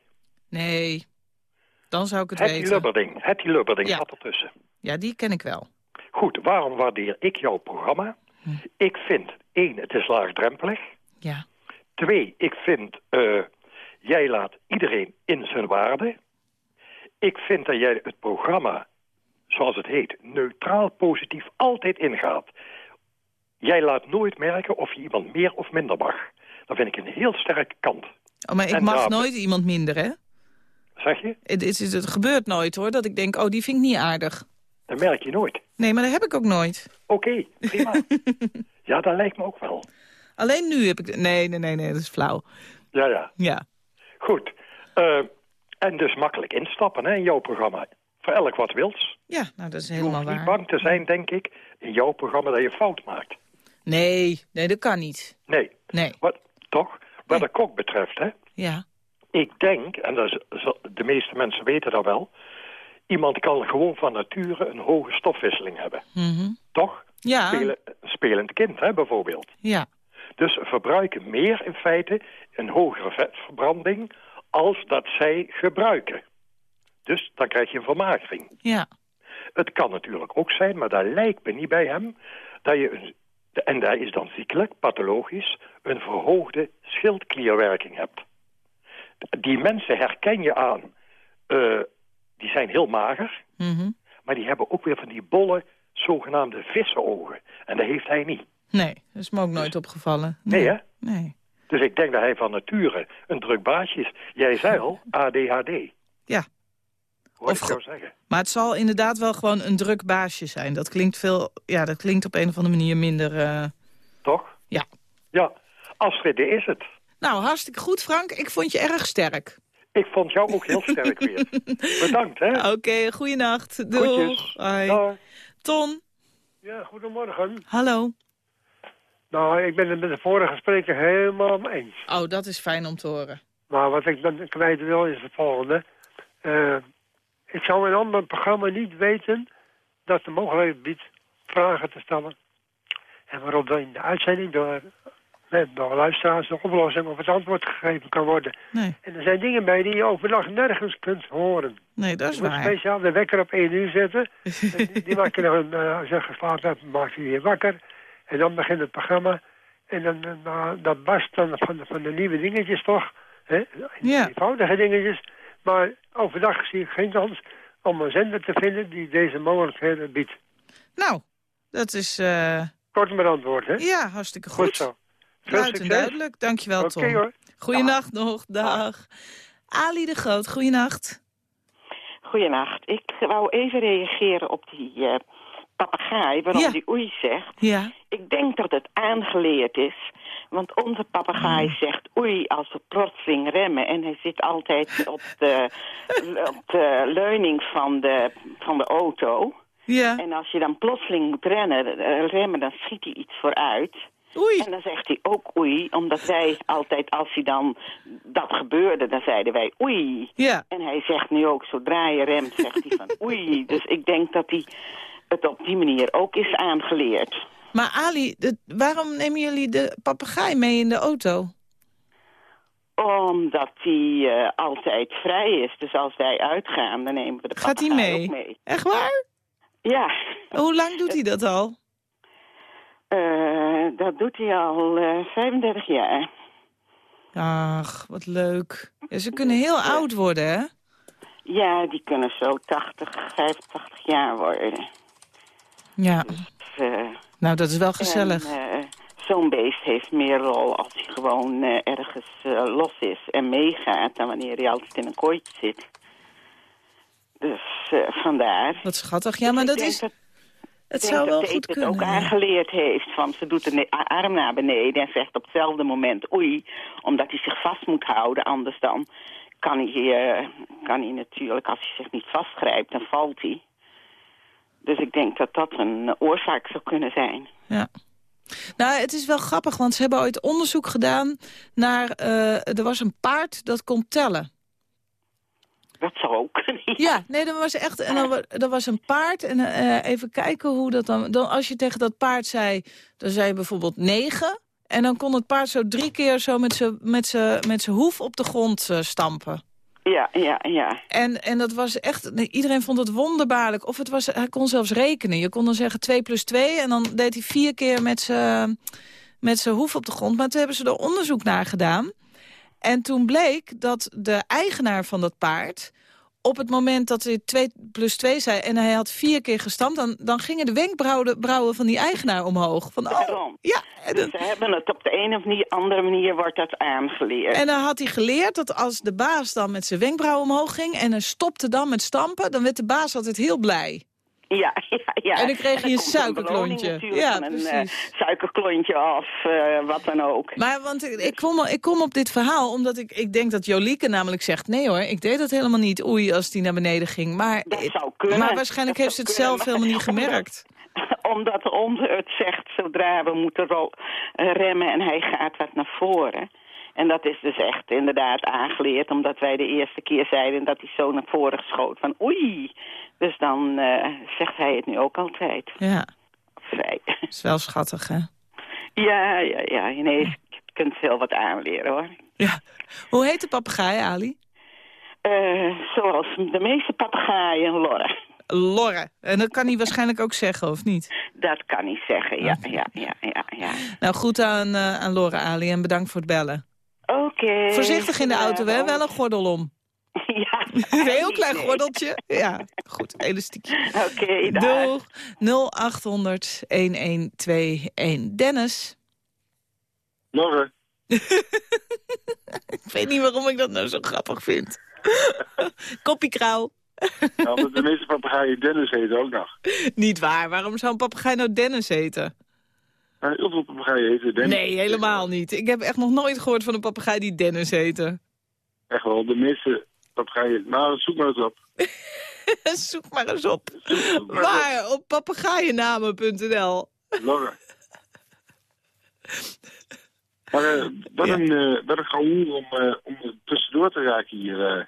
Nee, dan zou ik het weten. Lubberding. Hetty Lubberding Ja. zat ertussen. Ja, die ken ik wel. Goed, waarom waardeer ik jouw programma? Ik vind, één, het is laagdrempelig. Ja. Twee, ik vind, eh, jij laat iedereen in zijn waarde. Ik vind dat jij het programma, zoals het heet, neutraal positief altijd ingaat. Jij laat nooit merken of je iemand meer of minder mag. Dat vind ik een heel sterke kant. Oh, maar ik En mag daar- nooit iemand minder, hè? Zeg je? Het, is, het gebeurt nooit, hoor, dat ik denk, oh, die vind ik niet aardig. Dat merk je nooit. Nee, maar dat heb ik ook nooit. Oké, prima. *laughs* ja, dat lijkt me ook wel. Alleen nu heb ik... Nee, nee, nee, nee, dat is flauw. Ja, ja. Ja. Goed. Eh, en dus makkelijk instappen hè, in jouw programma. Voor elk wat wils. Ja, nou, dat is Je helemaal hoeft niet waar. bang te zijn, denk ik, in jouw programma dat je fout maakt. Nee, nee, dat kan niet. Nee. Nee. Wat, toch? Wat de kok betreft, hè. Ja. Ik denk, en dat is, de meeste mensen weten dat wel... iemand kan gewoon van nature een hoge stofwisseling hebben. Mhm. Toch? Ja. Spelen, spelend kind, hè, bijvoorbeeld. Ja. Dus verbruiken meer in feite een hogere vetverbranding als dat zij gebruiken. Dus dan krijg je een vermagering. Ja. Het kan natuurlijk ook zijn, maar dat lijkt me niet bij hem... dat je, een, en dat is dan ziekelijk, pathologisch... een verhoogde schildklierwerking hebt. Die mensen herken je aan. eh, die zijn heel mager, Mhm. maar die hebben ook weer van die bolle... zogenaamde vissenogen. En dat heeft hij niet. Nee, dat is me ook nooit opgevallen. Nee, hè? Nee. Dus ik denk dat hij van nature een druk baasje is. Jij zei al, *laughs* ADHD. Ja. Hoor Of ik jou zeggen. Maar het zal inderdaad wel gewoon een druk baasje zijn. Dat klinkt veel... Ja, dat klinkt op een of andere manier minder... eh, Toch? Ja. Ja. Astrid, is het. Nou, hartstikke goed, Frank. Ik vond je erg sterk. Ik vond jou ook heel sterk weer. *laughs* Bedankt, hè? Oké, goeienacht. Doeg. Hoi. Ton, Ja, goedemorgen. hallo. Nou, ik ben het met de vorige spreker helemaal mee eens. Oh, dat is fijn om te horen. Maar wat ik dan kwijt wil is het volgende. Eh, ik zou in een ander programma niet weten dat de mogelijkheid biedt vragen te stellen. En waarop dan in de uitzending door, door luisteraars de oplossing of het antwoord gegeven kan worden. Nee. En er zijn dingen bij die je overdag nergens kunt horen. Nee, dat is je moet speciaal de wekker op één uur zetten. En *laughs* die, die maak je dan, eh, als je geslapen hebt, maak je je wakker. En dan begint het programma. En dan, eh, dat barst dan van de, van de nieuwe dingetjes toch. Hè? Ja. Eenvoudige dingetjes. Maar overdag zie ik geen kans om een zender te vinden die deze mogelijkheden biedt. Nou, dat is... eh, Kort maar antwoord, hè? Ja, hartstikke goed. Goed zo. Veel Luid en duidelijk. Dankjewel, Oké, Tom. hoor. Goeienacht nog. Dag. Ali de Groot, goeienacht. Goedenacht. Ik wou even reageren op die eh papegaai, waarom Ja. die oei zegt. Ja. Ik denk dat het aangeleerd is. Want onze papegaai Hmm. zegt oei als we plotseling remmen. En hij zit altijd *laughs* op de, op de leuning van de, van de auto. Ja. En als je dan plotseling moet rennen, eh, remmen, dan schiet hij iets vooruit. Oei. En dan zegt hij ook oei, omdat wij altijd, als hij dan dat gebeurde, dan zeiden wij oei. Ja. En hij zegt nu ook, zodra je remt, zegt hij van oei. *laughs* Dus ik denk dat hij het op die manier ook is aangeleerd. Maar Ali, de- waarom nemen jullie de papegaai mee in de auto? Omdat hij eh, altijd vrij is. Dus als wij uitgaan, dan nemen we de papegaai mee? ook mee. Echt waar? Ja. Hoe lang doet hij dat al? Eh, dat doet hij al eh 35 jaar. Ach, wat leuk. Ja, ze kunnen heel oud worden, hè? Ja, die kunnen zo 80, 85 jaar worden. Ja. Dus, eh, Nou, dat is wel gezellig. Eh, Zo'n beest heeft meer rol als hij gewoon eh, ergens eh, los is en meegaat... dan wanneer hij altijd in een kooitje zit. Dus eh, vandaar. Wat schattig. Ja, maar Ik dat is... dat- Het ik zou denk wel dat goed Tate het kunnen. ook aangeleerd heeft. Van ze doet de arm naar beneden en zegt op hetzelfde moment oei. Omdat hij zich vast moet houden. Anders dan kan hij, eh, kan hij natuurlijk, als hij zich niet vastgrijpt, dan valt hij. Dus ik denk dat dat een oorzaak zou kunnen zijn. Ja. Nou, het is wel grappig, want ze hebben ooit onderzoek gedaan naar... eh, er was een paard dat kon tellen. Dat zou ook kunnen. Ja, nee, dat was echt. En dan, dat was een paard. En eh, even kijken hoe dat dan, dan. Als je tegen dat paard zei, dan zei je bijvoorbeeld negen. En dan kon het paard zo drie keer zo met zijn hoef op de grond eh, stampen. Ja, ja, ja. En, en dat was echt, iedereen vond het wonderbaarlijk. Of het was, hij kon zelfs rekenen. Je kon dan zeggen 2 plus 2 en dan deed hij vier keer met zijn met zijn hoef op de grond. Maar toen hebben ze er onderzoek naar gedaan. En toen bleek dat de eigenaar van dat paard... op het moment dat hij 2 plus 2 zei en hij had vier keer gestampt... dan, dan gingen de wenkbrauwen brauwen van die eigenaar omhoog. Van, oh, ja, Dus ze hebben het op de een of andere manier wordt dat aangeleerd. En dan had hij geleerd dat als de baas dan met zijn wenkbrauwen omhoog ging... en hij stopte dan met stampen, dan werd de baas altijd heel blij. *laughs* Ja, ja, ja. En dan kreeg je een suikerklontje. natuurlijk Ja, een eh, precies. suikerklontje of eh, wat dan ook. Maar want ik, ik, kom, ik kom op dit verhaal omdat ik, ik denk dat Jolieke namelijk zegt... nee hoor, ik deed dat helemaal niet, oei, als die naar beneden ging. Maar, kunnen. maar waarschijnlijk Dat heeft ze het zou zelf helemaal niet gemerkt. *laughs* Omdat ons het zegt, zodra we moeten eh, remmen en hij gaat wat naar voren. En dat is dus echt inderdaad aangeleerd, omdat wij de eerste keer zeiden dat hij zo naar voren schoot. Van oei, dus dan eh, zegt hij het nu ook altijd. Ja, Vrij. is wel schattig, hè? Ja, ja, ja. Nee, je kunt veel wat aanleren hoor. Hoe heet de papegaai, Ali? Eh, zoals de meeste papegaaien, Lorre. Lorre. En dat kan hij waarschijnlijk ook zeggen, of niet? Dat kan hij zeggen, ja, ja, ja, ja, ja. Nou, goed aan, eh, aan Lorre, Ali, en bedankt voor het bellen. Oké. Voorzichtig in de auto, hè? Wel een gordel om. *laughs* Ja. *laughs* Een heel klein gordeltje. Ja, goed, elastiekje. *laughs* Oké, dag. Doeg. 0800 1121. Dennis. Lorre. Ik weet niet waarom ik dat nou zo grappig vind. Koppie krauw. Ja, omdat de meeste papegaaien Dennis heten ook nog. Niet waar. Waarom zou een papegaai nou Dennis heten? Maar heel veel papegaaien heten Dennis. Nee, helemaal niet. Ik heb echt nog nooit gehoord van een papegaai die Dennis heette. Echt wel, de meeste papegaaien... Nou, *laughs* zoek maar eens op. Zoek maar eens op. Waar? Op papegaaiennamen.nl. Lorre. Maar eh, wat, een, eh wat een gehoor om, eh, om tussendoor te raken hier. eh.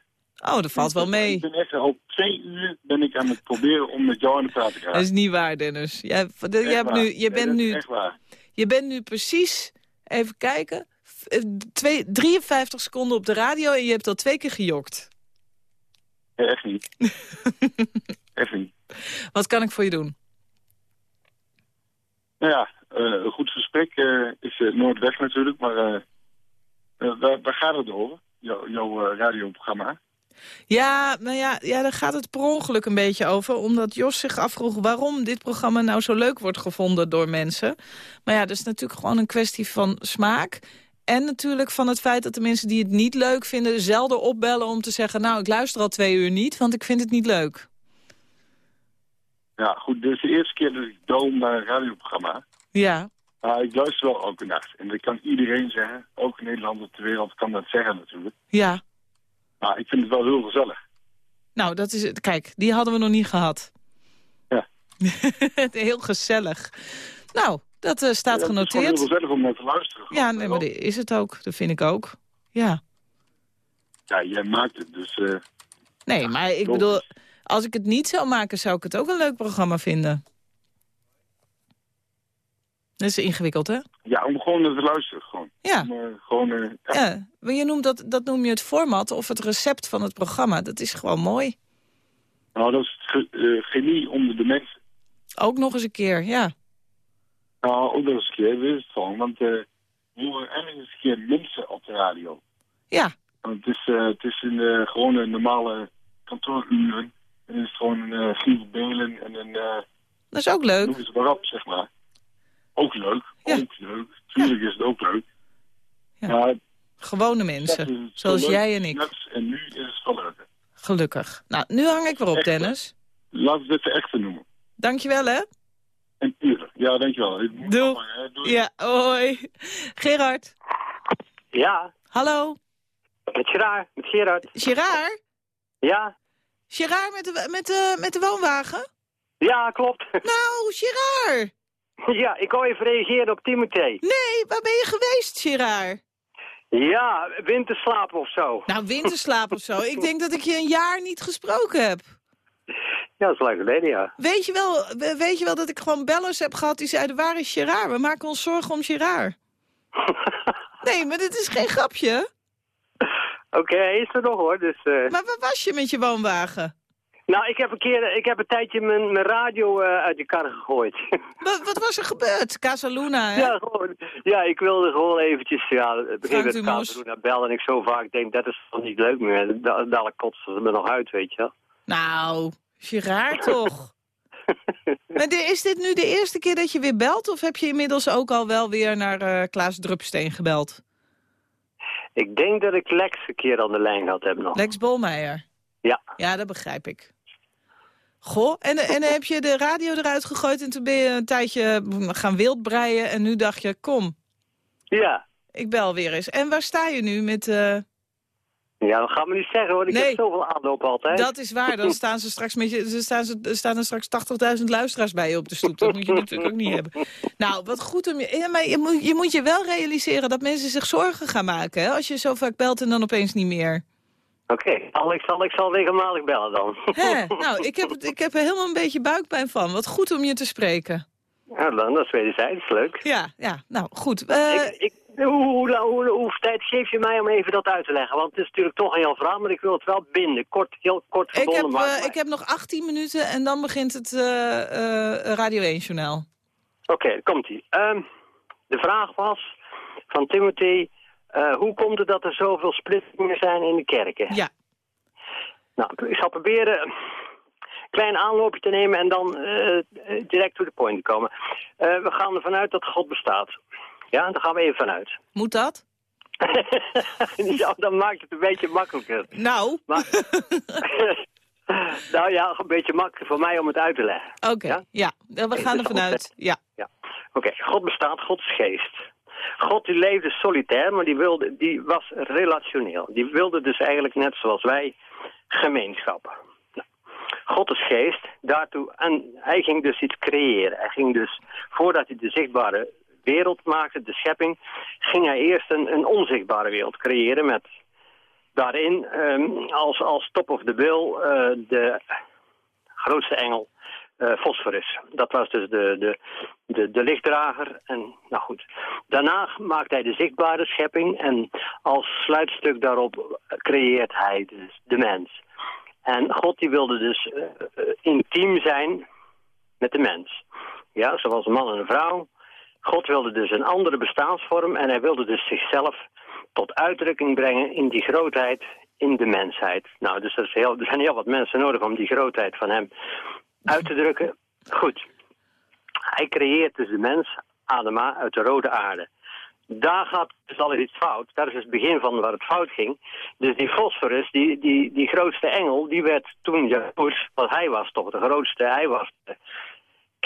Oh, dat valt wel mee. Ik ben echt al twee uur ben ik aan het proberen om met jou aan de praat te Dat gaan. is niet waar, Dennis. Jij, de- Echt jij hebt waar. nu, je, bent dat nu, echt waar. je bent nu precies, even kijken, eh, twee, 53 seconden op de radio en je hebt al twee keer gejokt. Nee, echt niet. echt niet. Wat kan ik voor je doen? Nou ja, eh, een goed gesprek eh, is eh, nooit weg natuurlijk, maar waar, waar gaat het over? Jouw, jouw radioprogramma? Ja, nou ja, ja, daar gaat het per ongeluk een beetje over. Omdat Jos zich afvroeg waarom dit programma nou zo leuk wordt gevonden door mensen. Maar ja, dat is natuurlijk gewoon een kwestie van smaak. En natuurlijk van het feit dat de mensen die het niet leuk vinden... zelden opbellen om te zeggen... nou, ik luister al twee uur niet, want ik vind het niet leuk. Ja, goed, dit is de eerste keer dat ik bel naar een radioprogramma. Ja, Maar ik luister wel elke nacht. En dat kan iedereen zeggen. Ook Nederland op de wereld kan dat zeggen natuurlijk. ja. Maar ik vind het wel heel gezellig. Nou, dat is het. Kijk, die hadden we nog niet gehad. Ja. *laughs* Heel gezellig. Nou, dat eh, staat Ja, Het is genoteerd. heel gezellig om naar te luisteren. Ja, nee, maar is het ook. Dat vind ik ook. Ja. Ja, jij maakt het, dus... eh, Nee, maar ik bedoel, als ik het niet zou maken, zou ik het ook een leuk programma vinden. Dat is ingewikkeld, hè? ja, om gewoon naar te luisteren. Gewoon. Ja. Om, eh, gewoon eh, ja. Ja. maar je noemt dat, dat noem je het format of het recept van het programma. Dat is gewoon mooi. Nou, dat is het ge- genie onder de mensen. Ook nog eens een keer, ja. Nou, ook nog eens een keer, weet het gewoon. Want eh we horen een keer mensen op de radio. Ja. Want het is, eh, het is in eh, gewoon een normale kantooruren. En het is gewoon een uh, belen en een... eh Dat is ook leuk. Noem eens maar op, zeg maar. Ook leuk, ook leuk. Tuurlijk is het ook leuk. Maar Gewone is mensen, zo zoals jij en ik. net- En nu is het leuk. Gelukkig. Nou, nu hang ik weer op, Dennis. Laten we het de echte noemen. Dankjewel, hè? En puur. Ja, dankjewel. Doei. Doei. Ja, hoi. Gerard. Ja, Hallo. met Gerard. Met Gerard. Gerard? Ja, Gerard met de, met de, met de woonwagen? ja klopt. *laughs* Nou, Gerard. Ja, ik wou even reageren op Timothée. Nee, waar ben je geweest, Gerard? Ja, winterslaap of zo. Nou, winterslaap of zo. Ik denk dat ik je een jaar niet gesproken heb. *laughs* Ja, dat is lang geleden, ja. Weet je wel, we- weet je wel dat ik gewoon bellers heb gehad die zeiden... waar is Gerard? We maken ons zorgen om Gerard. *laughs* nee, maar dit is geen grapje. Oké, hij is er nog hoor, dus... eh, Maar waar was je met je woonwagen? Nou, ik heb een keer, ik heb een tijdje mijn, mijn radio eh, uit de kar gegooid. *laughs* Wat, wat was er gebeurd? Casaluna, hè? ja, gewoon, ja, ik wilde gewoon eventjes, ja, het begin met naar bellen en ik zo vaak denk, dat is toch niet leuk meer. Da- Dadelijk kotsen ze me nog uit, weet je wel. Nou, Gerard toch? *laughs* maar is dit nu de eerste keer dat je weer belt? Of heb je inmiddels ook al wel weer naar eh, Klaas Drupsteen gebeld? Ik denk dat ik Lex een keer aan de lijn gehad heb nog. Lex Bolmeijer? Ja. Ja, dat begrijp ik. Goh, en, en heb je de radio eruit gegooid en toen ben je een tijdje gaan wildbreien en nu dacht je, kom, Ja. ik bel weer eens. En waar sta je nu met... eh, Ja, dat gaat me niet zeggen hoor, ik Nee. heb zoveel aanloop altijd. Dat is waar, dan staan ze straks met je, ze staan, ze, er staan er straks 80.000 luisteraars bij je op de stoep. Dat moet je natuurlijk ook niet hebben. Nou, wat goed om je... Ja, maar je moet, je moet je wel realiseren dat mensen zich zorgen gaan maken, hè? Als je zo vaak belt en dan opeens niet meer. Oké, ik, zal ik zal regelmatig bellen dan. Hè? Nou, ik heb, ik heb er helemaal een beetje buikpijn van. Wat goed om je te spreken. Ja, dan, dat is wederzijds leuk. Ja, ja, nou goed. Eh, Ik, ik, hoe, hoe, hoe, hoeveel tijd geef je mij om even dat uit te leggen? Want het is natuurlijk toch een heel verhaal, maar ik wil het wel binden. Kort, heel kort ik, gebonden. heb, eh, ik heb nog 18 minuten en dan begint het eh, eh, Radio 1-journaal. Oké, komt-ie. Ehm, de vraag was van Timothy... hoe komt het dat er zoveel splittingen zijn in de kerken? Ja. Nou, ik zal proberen een klein aanloopje te nemen en dan direct to the point te komen. We gaan ervan uit dat God bestaat. Ja, daar gaan we even vanuit. Moet dat? *laughs* ja, dan maakt het een beetje makkelijker. Nou. *laughs* nou ja, een beetje makkelijker voor mij om het uit te leggen. Oké, ja. ja. We gaan er vanuit. Ja. Ja. Oké, God bestaat, God is geest. God die leefde solitair, maar die, wilde, die was relationeel. Die wilde dus eigenlijk net zoals wij gemeenschappen. Nou, God is geest, daartoe, en hij ging dus iets creëren. Hij ging dus, voordat hij de zichtbare wereld maakte, de schepping, ging hij eerst een, een onzichtbare wereld creëren met daarin ehm, als, als top of the bill eh, de grootste engel Phosphorus. Dat was dus de, de, de, de lichtdrager. En nou goed, daarna maakt hij de zichtbare schepping en als sluitstuk daarop creëert hij dus de mens. En God die wilde dus eh, intiem zijn met de mens. Ja, zoals een man en een vrouw. God wilde dus een andere bestaansvorm en hij wilde dus zichzelf tot uitdrukking brengen in die grootheid in de mensheid. Nou, dus er, is heel, er zijn heel wat mensen nodig om die grootheid van hem uit te drukken. Goed. Hij creëert dus de mens, Adama, uit de rode aarde. Daar gaat dus al iets fout. Daar is het begin van waar het fout ging. Dus die Phosphorus, die, die, die grootste engel, die werd toen jaloers. Want hij was toch de grootste, hij was.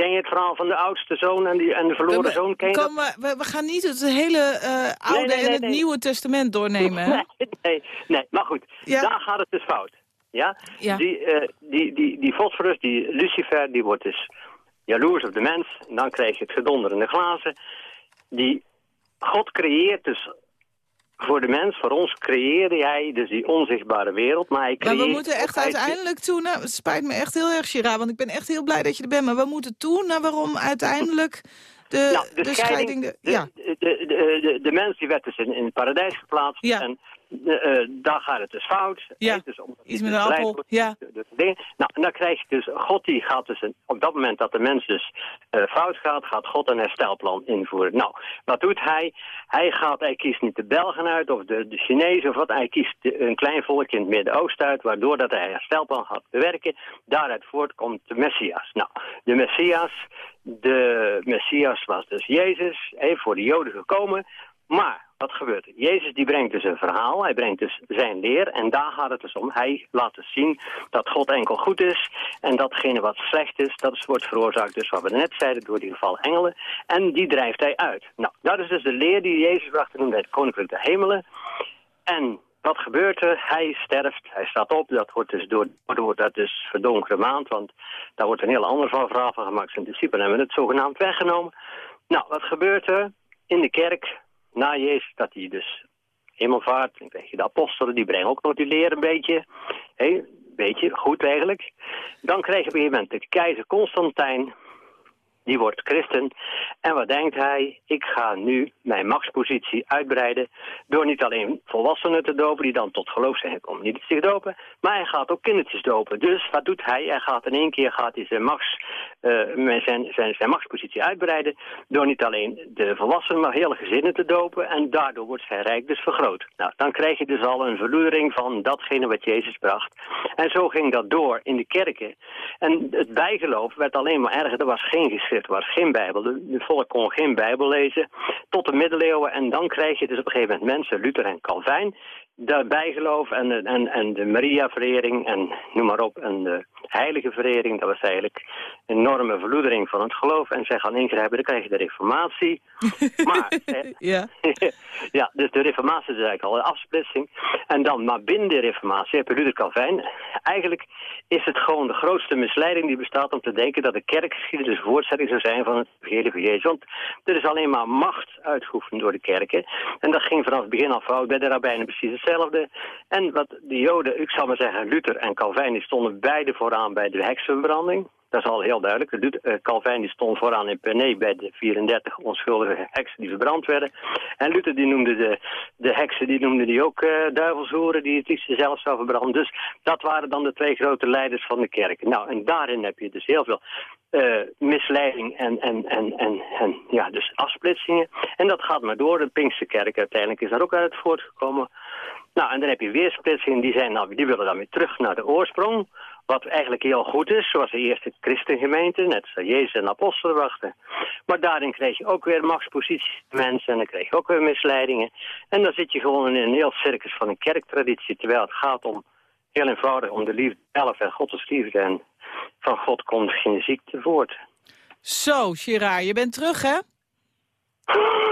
Ken je het verhaal van de oudste zoon en, die, en de verloren zoon? Ken je? Kom, maar, we, we gaan niet het hele eh, Oude nee, nee, en het nee. Nieuwe Testament doornemen? *laughs* Nee, nee, maar goed, daar gaat het dus fout. Ja? Ja. Die, eh, die, die, die Phosphorus, die Lucifer, die wordt dus jaloers op de mens. En dan krijg je het gedonder in de glazen. Die God creëert dus voor de mens, voor ons creëerde hij dus die onzichtbare wereld. Maar, hij Maar we creëert moeten echt uiteindelijk toe naar... Het spijt me echt heel erg, Gerard, want ik ben echt heel blij dat je er bent. Maar we moeten toe naar waarom uiteindelijk de, Nou, de, scheiding... De, de, ja. de, de, de, de mens die werd dus in, in het paradijs geplaatst. En eh, eh, daar gaat het dus fout. Ja, dus hij iets met dus een appel, ja. de dingen. Nou, en dan krijg je dus, God die gaat dus, een- op dat moment dat de mens dus eh, fout gaat, gaat God een herstelplan invoeren. Nou, wat doet hij? Hij gaat, hij kiest niet de Belgen uit of de, de Chinezen of wat, hij kiest een klein volk in het Midden-Oosten uit, waardoor dat hij een herstelplan gaat bewerken. Daaruit voortkomt de Messias. Nou, de Messias, de Messias was dus Jezus, even voor de Joden gekomen, maar wat gebeurt er? Jezus die brengt dus een verhaal, hij brengt dus zijn leer en daar gaat het dus om. Hij laat dus zien dat God enkel goed is en datgene wat slecht is, dat wordt veroorzaakt dus wat we net zeiden door die geval engelen en die drijft hij uit. Nou, dat is dus de leer die Jezus bracht noemde het koninkrijk der hemelen. En wat gebeurt er? Hij sterft, hij staat op. Dat wordt dus door, dat is verdonkere maand, want daar wordt een heel ander verhaal van gemaakt. In principe hebben het zogenaamd weggenomen. Nou, wat gebeurt er in de kerk na Jezus? Dat hij dus hemelvaart, dan krijg je de apostelen, die brengen ook nog die leer een beetje. Hé, beetje, goed eigenlijk. Dan krijg je op een gegeven moment de keizer Constantijn, die wordt christen. En wat denkt hij? Ik ga nu mijn machtspositie uitbreiden door niet alleen volwassenen te dopen die dan tot geloof zijn gekomen, niet zich dopen, maar hij gaat ook kindertjes dopen. Dus wat doet hij? Hij gaat in één keer gaat hij zijn, machts, eh, zijn, zijn, zijn machtspositie uitbreiden door niet alleen de volwassenen, maar hele gezinnen te dopen en daardoor wordt zijn rijk dus vergroot. Nou, dan krijg je dus al een verloedering van datgene wat Jezus bracht. En zo ging dat door in de kerken. En het bijgeloof werd alleen maar erger. Er was geen geschrift, er was geen Bijbel. De volk kon geen Bijbel lezen tot de middeleeuwen. En dan krijg je dus op een gegeven moment mensen, Luther en Calvijn, de bijgeloof en, de- en, en de Maria-verering en noem maar op. En de heilige verering, dat was eigenlijk een enorme verloedering van het geloof. En zij gaan ingrijpen, dan krijg je de reformatie. *laughs* maar, Ja. *laughs* ja, dus de reformatie is eigenlijk al een afsplitsing. En dan, maar binnen de reformatie heb je Luther Calvijn. Eigenlijk is het gewoon de grootste misleiding die bestaat om te denken dat de kerkgeschiedenis een voortzetting zou zijn van het evangelie van Jezus. Want er is alleen maar macht uitgeoefend door de kerken. En dat ging vanaf het begin al fout bij de rabbijnen precies En wat de joden, ik zal maar zeggen, Luther en Calvijn, die stonden beide vooraan bij de heksenverbranding. Dat is al heel duidelijk. Eh, Calvijn die stond vooraan in Pernee bij de 34 onschuldige heksen die verbrand werden. En Luther die noemde de, de heksen die noemde die ook eh duivelshoeren die het liefst zelf zou verbranden. Dus dat waren dan de twee grote leiders van de kerk. Nou, en daarin heb je dus heel veel eh, misleiding en, en, en, en, en ja, dus afsplitsingen. En dat gaat maar door. De Pinksterkerk uiteindelijk is daar ook uit voortgekomen. Nou, en dan heb je weer splitsingen die, zijn, nou, die willen dan weer terug naar de oorsprong. Wat eigenlijk heel goed is, zoals de eerste christengemeente, net zoals Jezus en apostelen brachten. Maar daarin kreeg je ook weer machtsposities mensen en dan kreeg je ook weer misleidingen. En dan zit je gewoon in een heel circus van een kerktraditie, terwijl het gaat om, heel eenvoudig, om de liefde zelf en God is liefde. En van God komt geen ziekte voort. Zo, Gerard, je bent terug, hè? *clicks tongue*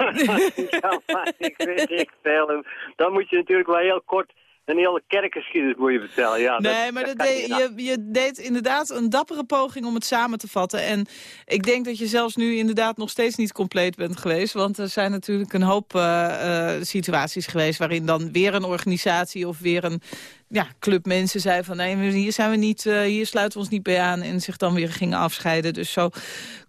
ja, maar ik weet ik veel. Dan moet je natuurlijk wel heel kort een hele kerkgeschiedenis moet je vertellen. Ja, Nee, maar dat deed- je, je deed inderdaad een dappere poging om het samen te vatten. En ik denk dat je zelfs nu inderdaad nog steeds niet compleet bent geweest. Want er zijn natuurlijk een hoop eh, eh, situaties geweest... waarin dan weer een organisatie of weer een ja, club mensen zei van... nee, hier, zijn we niet, eh, hier sluiten we ons niet bij aan... en zich dan weer gingen afscheiden. Dus zo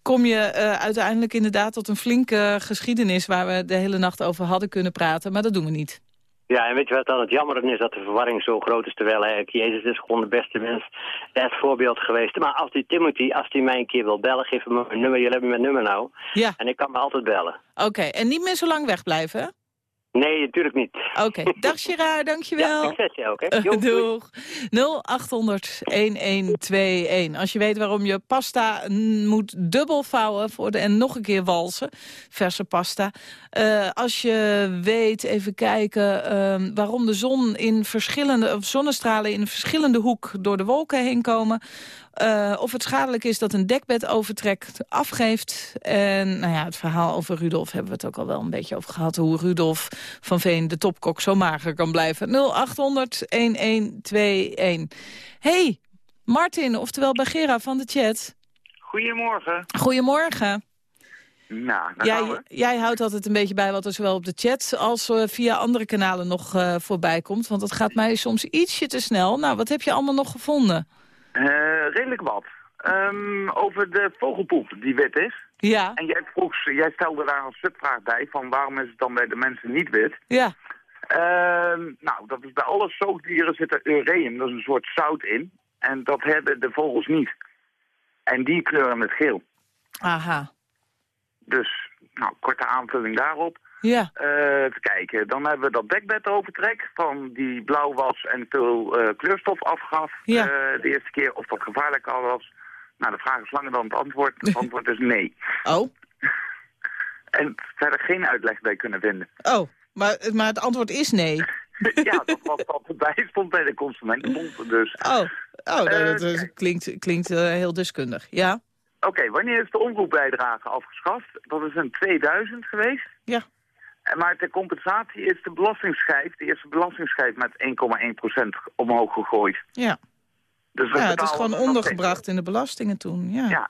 kom je eh, uiteindelijk inderdaad tot een flinke geschiedenis... waar we de hele nacht over hadden kunnen praten. Maar dat doen we niet. Ja, en weet je wat dan het jammer is dat de verwarring zo groot is, terwijl eigenlijk Jezus is gewoon de beste mens, het voorbeeld geweest. Maar als die Timothy, als die mij een keer wil bellen, geef hem mijn nummer, jullie hebben mijn nummer nou. Ja. En ik kan me altijd bellen. Oké, en niet meer zo lang wegblijven, hè? Nee, natuurlijk niet. Oké, *laughs* dag Gerard, dankjewel. Ja, succes jij ook, hè? Doeg. 0800-1121. Als je weet waarom je pasta moet dubbel vouwen voor de, en nog een keer walsen, verse pasta. Eh, als je weet, even kijken, ehm, waarom de zon in verschillende, of zonnestralen in een verschillende hoek door de wolken heen komen. Eh, of het schadelijk is dat een dekbed overtrekt, afgeeft. En nou ja, het verhaal over Rudolf hebben we het ook al wel een beetje over gehad. Hoe Rudolf van Veen, de topkok, zo mager kan blijven. 0800 1121. Hey, Martin, oftewel Bagera van de chat. Goedemorgen. Goedemorgen. Nou, Jij, jij houdt altijd een beetje bij wat er zowel op de chat als eh, via andere kanalen nog eh, voorbij komt. Want dat gaat mij soms ietsje te snel. Nou, wat heb je allemaal nog gevonden? Eh, redelijk wat. Ehm, over de vogelpoep die wit is. Ja. En jij, vroeg, jij stelde daar een subvraag bij van waarom is het dan bij de mensen niet wit? Ja. Ehm, nou, dat is bij alle zoogdieren zit er ureum, dat is een soort zout in. En dat hebben de vogels niet. En die kleuren het geel. Aha. Dus, nou, korte aanvulling daarop. Ja. Eh, even kijken, dan hebben we dat dekbed overtrek van die blauw was en veel eh, kleurstof afgaf Ja. eh, de eerste keer. Of dat gevaarlijk al was. Nou, de vraag is langer dan het antwoord. Het *laughs* antwoord is nee. Oh. *laughs* En verder geen uitleg bij kunnen vinden. Oh, maar, maar het antwoord is nee. *laughs* ja, dat was wat erbij stond bij de consumentenbond. Dus. Oh, oh Eh, dat eh, klinkt, klinkt eh, heel deskundig. Ja? Oké, wanneer is de omroepbijdrage afgeschaft? Dat is in 2000 geweest. Ja. Maar ter compensatie is de belastingsschijf, de eerste belastingsschijf met 1,1% omhoog gegooid. Ja. Dus ja, het is gewoon ondergebracht in de belastingen toen. Ja. Ja.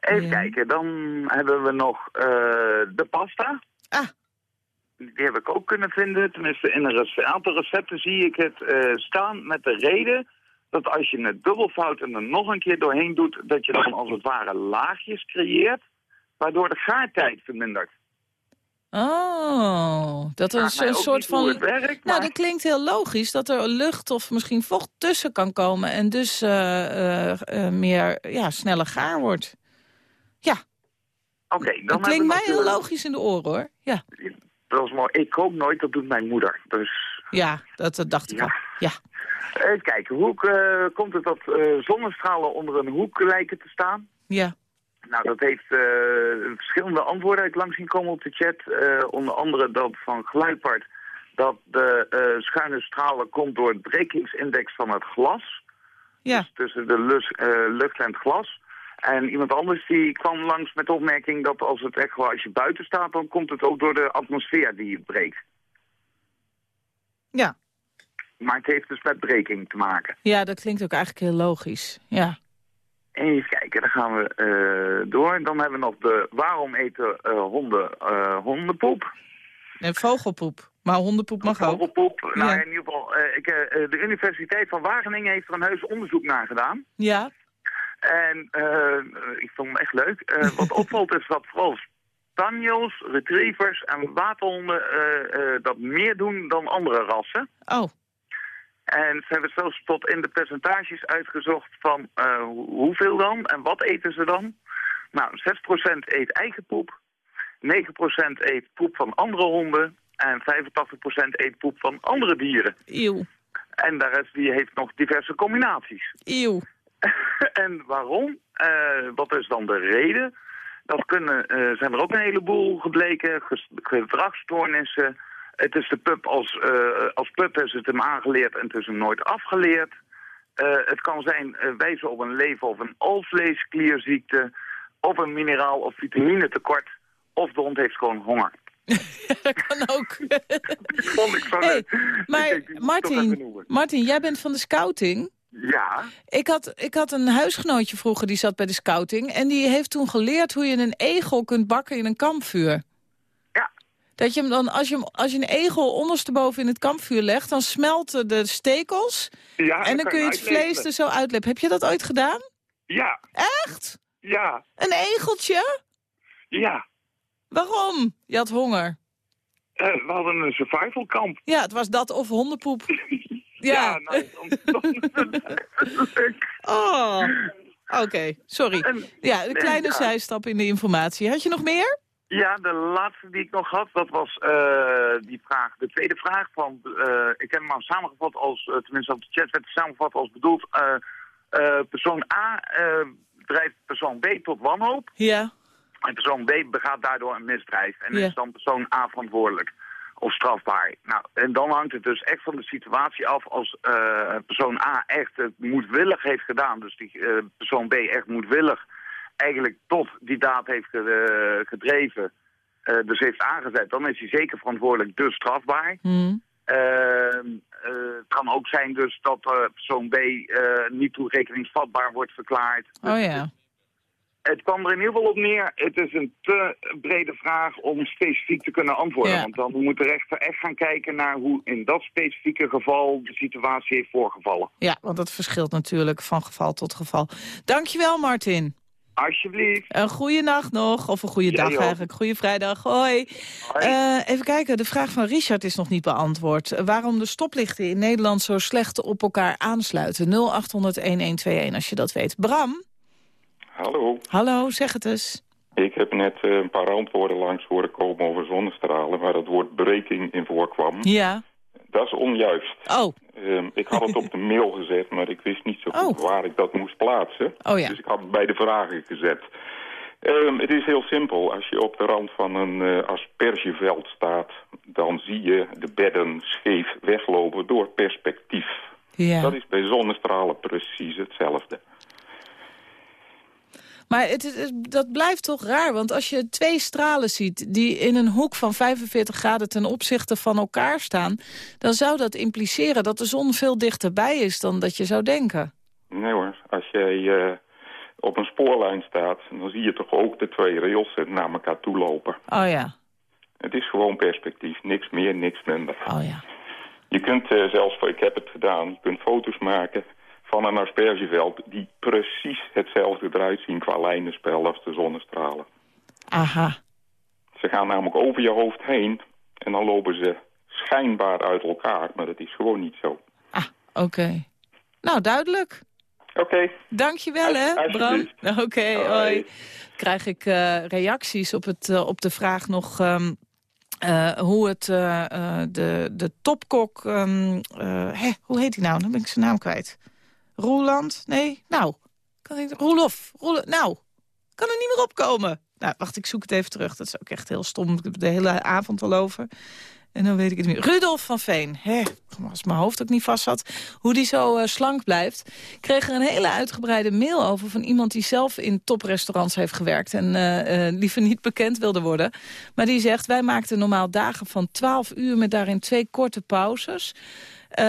Even Ja. kijken, dan hebben we nog eh, de pasta. Ah. Die heb ik ook kunnen vinden. Tenminste, in een aantal recepten zie ik het eh, staan met de reden dat als je het dubbelfout en er nog een keer doorheen doet, dat je dan als het ware laagjes creëert, waardoor de gaartijd vermindert. Oh, dat er mij een soort van... het werkt, nou, dat klinkt heel logisch, dat er lucht of misschien vocht tussen kan komen... en dus eh, eh, eh, meer ja, sneller gaar wordt. Ja, Oké, dan dat klinkt mij heel natuurlijk- logisch in de oren, hoor. Ja, Dat is mooi. Ik kook nooit, dat doet mijn moeder. Dus ja dat, dat dacht ik al. Ja. even kijken, hoe komt het dat zonnestralen onder een hoek lijken te staan? Ja. Nou, dat heeft eh, verschillende antwoorden uit langs zien komen op de chat. Eh, onder andere dat van Gluipert dat de eh, schuine stralen komt door het brekingsindex van het glas. Ja. Dus tussen de lus- lucht en het glas. En iemand anders die kwam langs met de opmerking dat als het echt wel als je buiten staat, dan komt het ook door de atmosfeer die het breekt. Ja. Maar het heeft dus met breking te maken. ja, dat klinkt ook eigenlijk heel logisch. Ja. Even kijken, dan gaan we eh, door. Dan hebben we nog de waarom eten eh, honden eh, hondenpoep? En vogelpoep. Maar hondenpoep mag ook. Vogelpoep. Nou, Ja. in ieder geval, ik, de Universiteit van Wageningen heeft er een heus onderzoek naar gedaan. Ja. En ik vond hem echt leuk. *laughs* Wat opvalt is dat vooral spaniels, retrievers en waterhonden dat meer doen dan andere rassen. Oh. En ze hebben zelfs tot in de percentages uitgezocht van eh, hoe- hoeveel dan en wat eten ze dan. Nou, 6% eet eigen poep, 9% eet poep van andere honden en 85% eet poep van andere dieren. Eeuw. En de rest die heeft nog diverse combinaties. Eeuw. *laughs* en waarom? Eh, wat is dan de reden? Dat kunnen, eh, zijn er ook een heleboel gebleken, gedragsstoornissen. Het is de pup als, eh, als pup is het hem aangeleerd en het is hem nooit afgeleerd. Eh, het kan zijn eh, wijzen op een lever of een alvleesklierziekte, of een mineraal- of vitaminetekort, of de hond heeft gewoon honger. *laughs* dat kan ook. *laughs* vond ik zo Hey. Ik maar denk, Martin. Martin, jij bent van de scouting. Ja, Ik had, ik had een huisgenootje vroeger die zat bij de scouting... en die heeft toen geleerd hoe je een egel kunt bakken in een kampvuur. Dat je hem dan, als je, hem, als je een egel ondersteboven in het kampvuur legt... dan smelten de stekels Ja, en dan kun je het vlees er zo uitlepen. Heb je dat ooit gedaan? Ja. Echt? Ja. Een egeltje? Ja. Waarom? Je had honger. Eh, we hadden een survival kamp. Ja, het was dat of hondenpoep. *laughs* Ja, Ja. nou, dan, dan Oh, oké. Sorry. Ja, een kleine zijstap in de informatie. Had je nog meer? Ja, de laatste die ik nog had, dat was eh, die vraag, de tweede vraag van, eh, ik heb hem maar samengevat als, eh, tenminste op de chat werd samengevat als bedoeld, persoon A drijft persoon B tot wanhoop. Ja. En persoon B begaat daardoor een misdrijf. En Ja. is dan persoon A verantwoordelijk of strafbaar. Nou, en dan hangt het dus echt van de situatie af als persoon A echt het moedwillig heeft gedaan. Dus die persoon B echt moedwillig eigenlijk tot die daad heeft eh, gedreven. eh, dus heeft aangezet, dan is hij zeker verantwoordelijk, dus strafbaar. Hmm. Ehm, eh, het kan ook zijn dus dat persoon B niet toerekeningsvatbaar wordt verklaard. Oh ja. Het kwam er in ieder geval op neer. Het is een te brede vraag om specifiek te kunnen antwoorden. Ja. Want dan moet de rechter echt gaan kijken naar hoe in dat specifieke geval de situatie heeft voorgevallen. Ja, want dat verschilt natuurlijk van geval tot geval. Dankjewel, Martin. Alsjeblieft. Een goede nacht nog, of een goede dag eigenlijk. Goede vrijdag. Hoi. Eh, even kijken, de vraag van Richard is nog niet beantwoord. Waarom de stoplichten in Nederland zo slecht op elkaar aansluiten. 0800-1121 als je dat weet. Bram? Hallo, Hallo, zeg het eens. ik heb net eh, een paar antwoorden langs horen komen over zonnestralen... waar het woord breking in voorkwam. Ja. Dat is onjuist. Oh. Ehm, ik had het op de mail gezet, maar ik wist niet zo goed waar ik dat moest plaatsen. Oh ja. Dus ik had het bij de vragen gezet. Ehm, het is heel simpel. Als je op de rand van een eh, aspergeveld staat... dan zie je de bedden scheef weglopen door perspectief. Ja. Dat is bij zonnestralen precies hetzelfde. Maar het, dat blijft toch raar, want als je twee stralen ziet... die in een hoek van 45 graden ten opzichte van elkaar staan... dan zou dat impliceren dat de zon veel dichterbij is dan dat je zou denken. Nee hoor, als jij eh, op een spoorlijn staat, dan zie je toch ook de twee rails eh, naar elkaar toe lopen. Oh ja, Het is gewoon perspectief, niks meer, niks minder. oh ja. Je kunt eh, zelfs, ik heb het gedaan, je kunt foto's maken van een aspergeveld die precies hetzelfde eruit zien qua lijnenspel als de zonnestralen. Aha. Ze gaan namelijk over je hoofd heen en dan lopen ze schijnbaar uit elkaar, maar dat is gewoon niet zo. Oké. Nou, duidelijk. Oké. Dankjewel, hè, Bram. *laughs* Oké, hoi. Krijg ik eh, reacties op, het, eh, op de vraag nog... ehm, eh, hoe het de, de topkok... ehm, eh, hè, hoe heet hij nou? Dan ben ik zijn naam kwijt. Roeland? Nee? Nou. Kan ik, Roelof. Roelof. Nou. Kan er niet meer opkomen. Nou, wacht, ik zoek het even terug. Dat is ook echt heel stom. Ik heb de hele avond al over. En dan weet ik het niet meer. Rudolf van Veen. Hè, als mijn hoofd ook niet vast zat. Hoe die zo eh, slank blijft. Kreeg er een hele uitgebreide mail over... van iemand die zelf in toprestaurants heeft gewerkt... en eh, eh, liever niet bekend wilde worden. Maar die zegt, wij maakten normaal dagen van 12 uur... met daarin twee korte pauzes. Eh,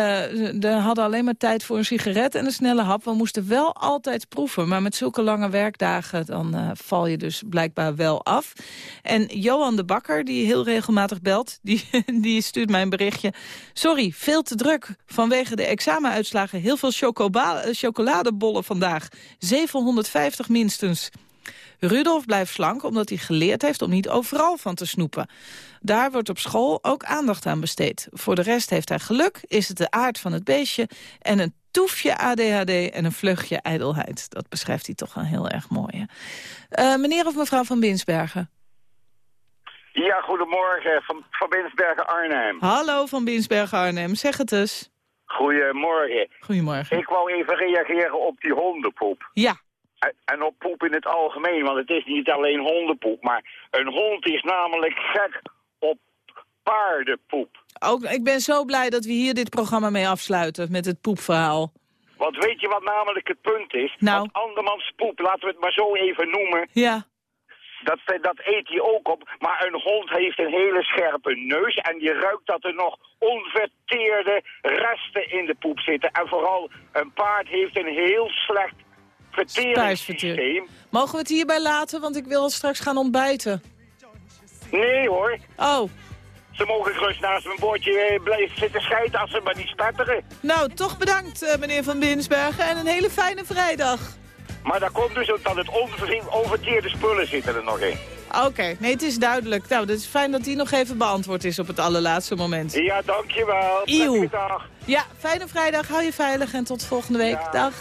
we hadden alleen maar tijd voor een sigaret en een snelle hap. We moesten wel altijd proeven. Maar met zulke lange werkdagen dan eh, val je dus blijkbaar wel af. En Johan de Bakker, die heel regelmatig belt... *laughs* die, die stuurt mij een berichtje. Sorry, veel te druk. Vanwege de examenuitslagen heel veel eh, chocoladebollen vandaag. 750 minstens. Rudolf blijft slank omdat hij geleerd heeft om niet overal van te snoepen. Daar wordt op school ook aandacht aan besteed. Voor de rest heeft hij geluk, is het de aard van het beestje... en een toefje ADHD en een vleugje ijdelheid. Dat beschrijft hij toch wel heel erg mooi. Eh, meneer of mevrouw van Binsbergen? Ja, goedemorgen. Van, van Binsbergen Arnhem. Hallo van Binsbergen Arnhem, zeg het eens. Goedemorgen. Goedemorgen. Ik wou even reageren op die hondenpoep. Ja. En- op poep in het algemeen, want het is niet alleen hondenpoep. Maar een hond is namelijk gek op paardenpoep. Ook, ik ben zo blij dat we hier dit programma mee afsluiten met het poepverhaal. Want weet je wat namelijk het punt is? Nou. Want andermans poep, laten we het maar zo even noemen... Ja. Dat, dat eet hij ook op, maar een hond heeft een hele scherpe neus... en je ruikt dat er nog onverteerde resten in de poep zitten. En vooral, een paard heeft een heel slecht verteringssysteem. Mogen we het hierbij laten, want ik wil straks gaan ontbijten. Nee hoor. Oh. Ze mogen gerust naast mijn bordje eh, blijven zitten scheiden als ze maar niet spetteren. Nou, toch bedankt, eh, meneer Van Binsbergen. En een hele fijne vrijdag. Maar dat komt dus omdat het onver- onverteerde spullen zitten er nog in. Oké, nee, het is duidelijk. Nou, het is fijn dat die nog even beantwoord is op het allerlaatste moment. Ja, dankjewel. Dag. Ja, fijne vrijdag. Hou je veilig en tot volgende week. Dag.